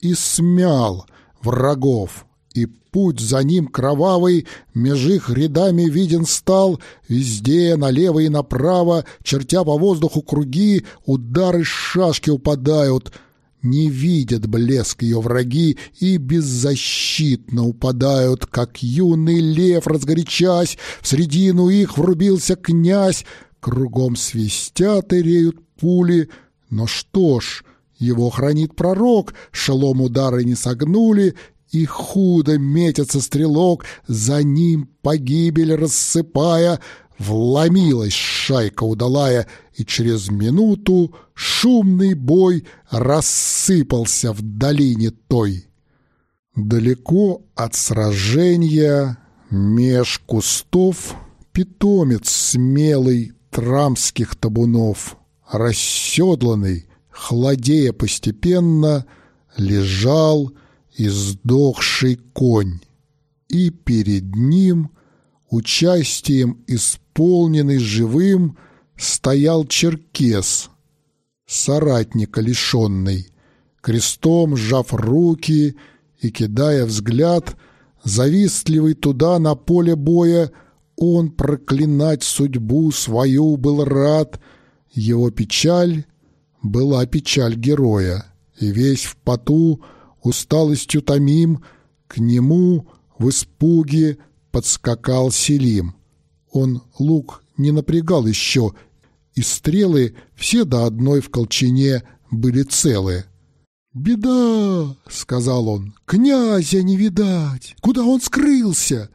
и смял врагов и путь за ним кровавый меж их рядами виден стал, везде, налево и направо, чертя по воздуху круги, удары шашки упадают — не видят блеск ее враги и беззащитно упадают, как юный лев, разгорячась, в средину их врубился князь, кругом свистят и реют пули, но что ж, его хранит пророк, шелом удары не согнули, и худо метится стрелок, за ним погибель рассыпая, вломилась шайка удалая, и через минуту шумный бой рассыпался в долине той. Далеко от сражения меж кустов питомец смелый трамских табунов, расседланный, хладея постепенно, лежал издохший конь, и перед ним, участием исполненный живым, стоял черкес, соратника лишенный, крестом сжав руки и кидая взгляд, завистливый туда на поле боя, он проклинать судьбу свою был рад, его печаль была печаль героя, и весь в поту — усталостью томим, к нему в испуге подскакал Селим. Он лук не напрягал еще, и стрелы все до одной в колчине были целы. «Беда!» — сказал он. «Князя не видать! Куда он скрылся?»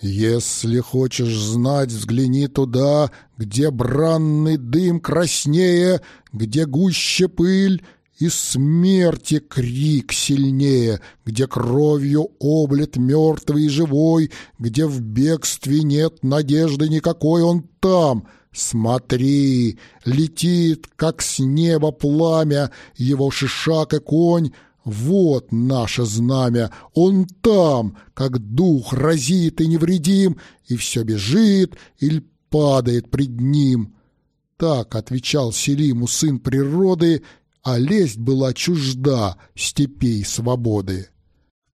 «Если хочешь знать, взгляни туда, где бранный дым краснее, где гуще пыль, и смерти крик сильнее, где кровью облит мертвый и живой, где в бегстве нет надежды никакой, он там. Смотри, летит, как с неба пламя, его шишак и конь, вот наше знамя, он там, как дух разит и невредим, и все бежит или падает пред ним. Так отвечал Селиму сын природы, а лесть была чужда степей свободы.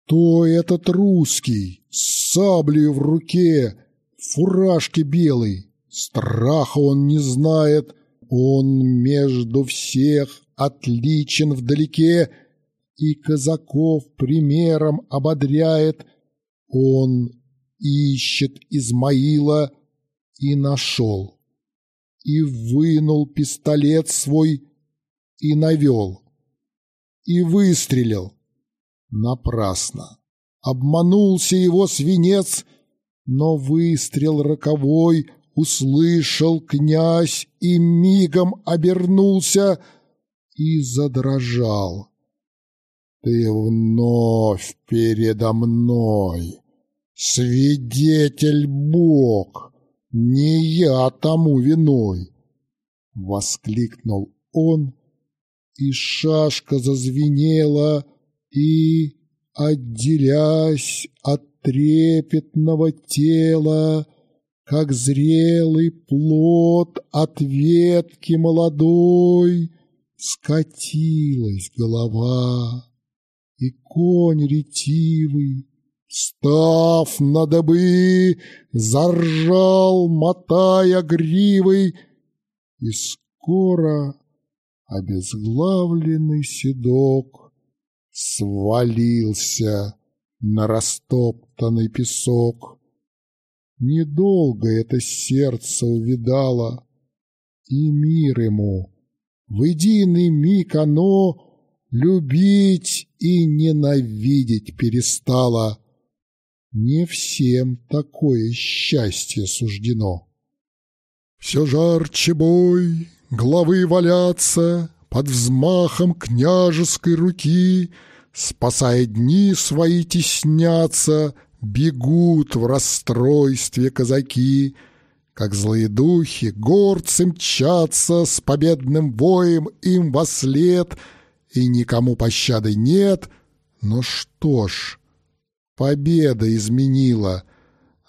То этот русский, с саблею в руке, в фуражке белой, страха он не знает, он между всех отличен вдалеке и казаков примером ободряет. Он ищет Измаила и нашел, и вынул пистолет свой и навел, и выстрелил. Напрасно. Обманулся его свинец, но выстрел роковой услышал князь и мигом обернулся и задрожал. Ты вновь передо мной, свидетель Бог, не я тому виной. Воскликнул он, и шашка зазвенела, и, отделясь от трепетного тела, как зрелый плод от ветки молодой, скатилась голова, и конь ретивый, став на добы, заржал, мотая гривой, и скоро обезглавленный седок свалился на растоптанный песок. Недолго это сердце увидало, и мир ему в единый миг оно любить и ненавидеть перестало. Не всем такое счастье суждено. Все жарче бой, главы валятся под взмахом княжеской руки, спасая дни свои теснятся, бегут в расстройстве казаки, как злые духи, горцы мчатся с победным воем им во след, и никому пощады нет. Но что ж, победа изменила.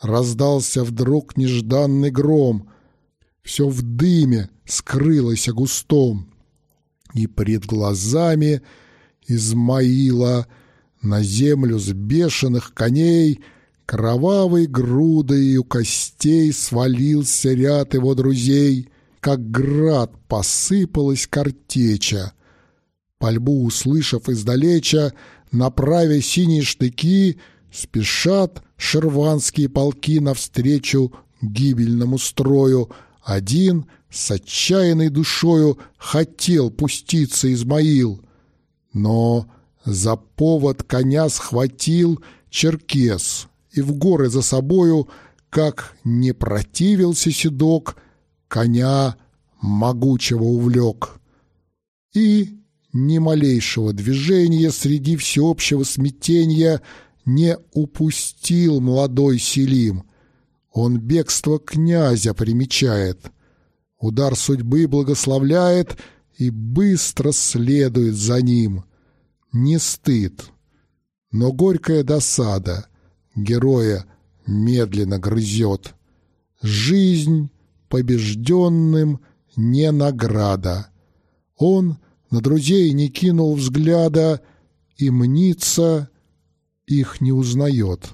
Раздался вдруг нежданный гром. Все в дыме скрылось густом. И пред глазами Измаила на землю с бешеных коней — Кровавой грудой у костей свалился ряд его друзей, Как град посыпалась картеча. Пальбу услышав издалеча, направя синие штыки, Спешат шерванские полки навстречу гибельному строю. Один с отчаянной душою хотел пуститься Измаил, Но за повод коня схватил черкес и в горы за собою, как не противился седок, коня могучего увлек. И ни малейшего движения среди всеобщего смятения не упустил молодой Селим. Он бегство князя примечает, удар судьбы благословляет и быстро следует за ним. Не стыд, но горькая досада — героя медленно грызет. Жизнь побежденным не награда. Он на друзей не кинул взгляда и мнится, их не узнает.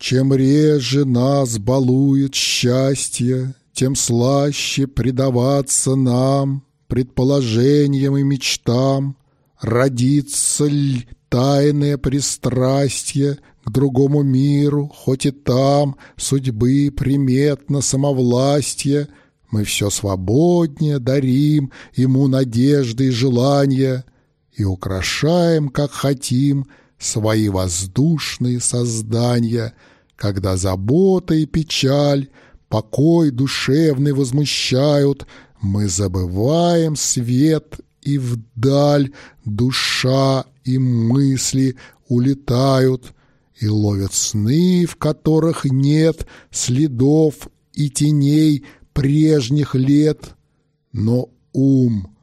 Чем реже нас балует счастье, тем слаще предаваться нам, предположениям и мечтам, родится ли тайное пристрастие к другому миру, хоть и там судьбы приметно самовластие, мы все свободнее дарим ему надежды и желания и украшаем, как хотим, свои воздушные создания, когда забота и печаль, покой душевный возмущают, мы забываем свет и вдаль душа и мысли улетают и ловят сны, в которых нет следов и теней прежних лет, но ум,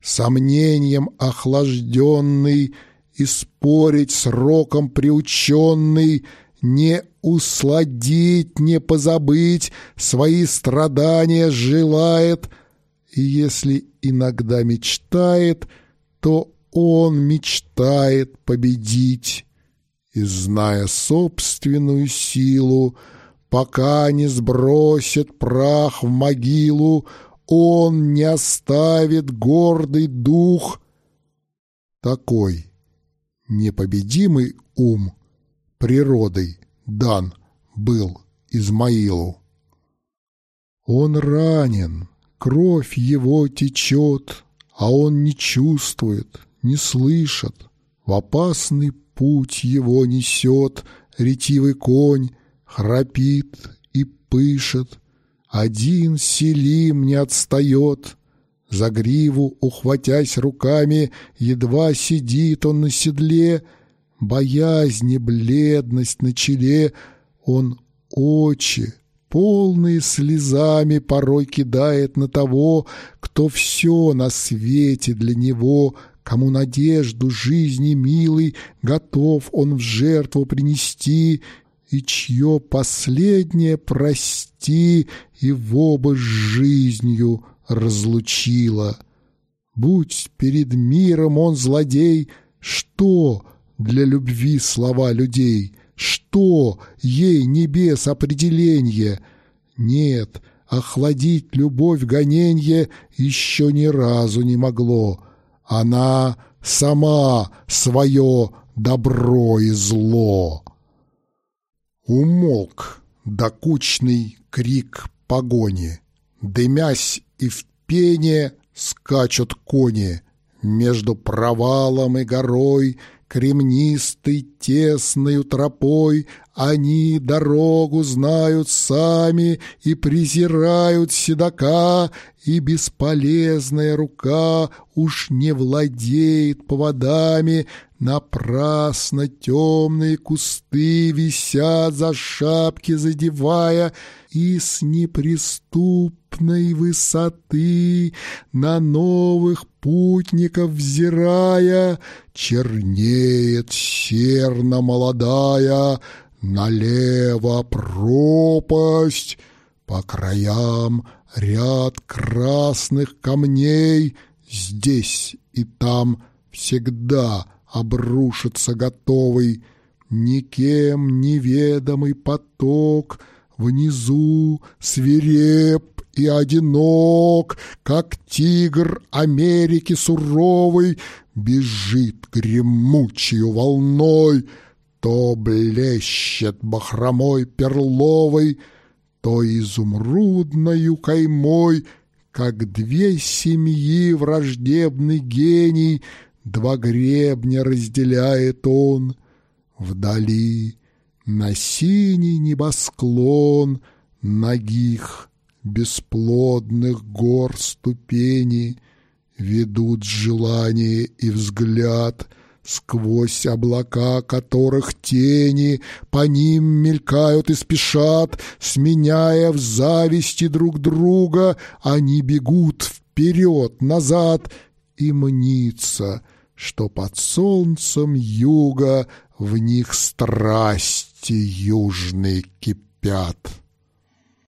сомнением охлажденный и спорить сроком приученный, не усладить, не позабыть, свои страдания желает, и если иногда мечтает, то он мечтает победить. И, зная собственную силу, пока не сбросит прах в могилу, он не оставит гордый дух. Такой непобедимый ум природой дан был Измаилу. Он ранен, кровь его течет, а он не чувствует, не слышит. В опасный путь его несет ретивый конь, храпит и пышет. Один Селим не отстает, за гриву, ухватясь руками, едва сидит он на седле, боязнь бледность на челе, он очи, полные слезами, порой кидает на того, кто все на свете для него, кому надежду жизни милый готов он в жертву принести, и чье последнее прости в оба с жизнью разлучила. Будь перед миром он злодей, что для любви слова людей, что ей небес определение? Нет, охладить любовь гоненье еще ни разу не могло. Она сама свое добро и зло. Умолк докучный крик погони, дымясь и в пене скачут кони Между провалом и горой Кремнистой тесной тропой. Они дорогу знают сами И презирают седока, И бесполезная рука Уж не владеет поводами, Напрасно темные кусты Висят за шапки, задевая, И с неприступной высоты На новых путников взирая, Чернеет серно молодая, Налево пропасть, По краям ряд красных камней, Здесь и там всегда обрушится готовый, Никем неведомый поток Внизу свиреп и одинок, Как тигр Америки суровый Бежит гремучей волной, То блещет бахромой перловой, То изумрудною каймой, Как две семьи враждебный гений — Два гребня разделяет он. Вдали на синий небосклон Ногих бесплодных гор ступени Ведут желание и взгляд Сквозь облака которых тени По ним мелькают и спешат, Сменяя в зависти друг друга, Они бегут вперед, назад И мнится — что под солнцем юга в них страсти южные кипят.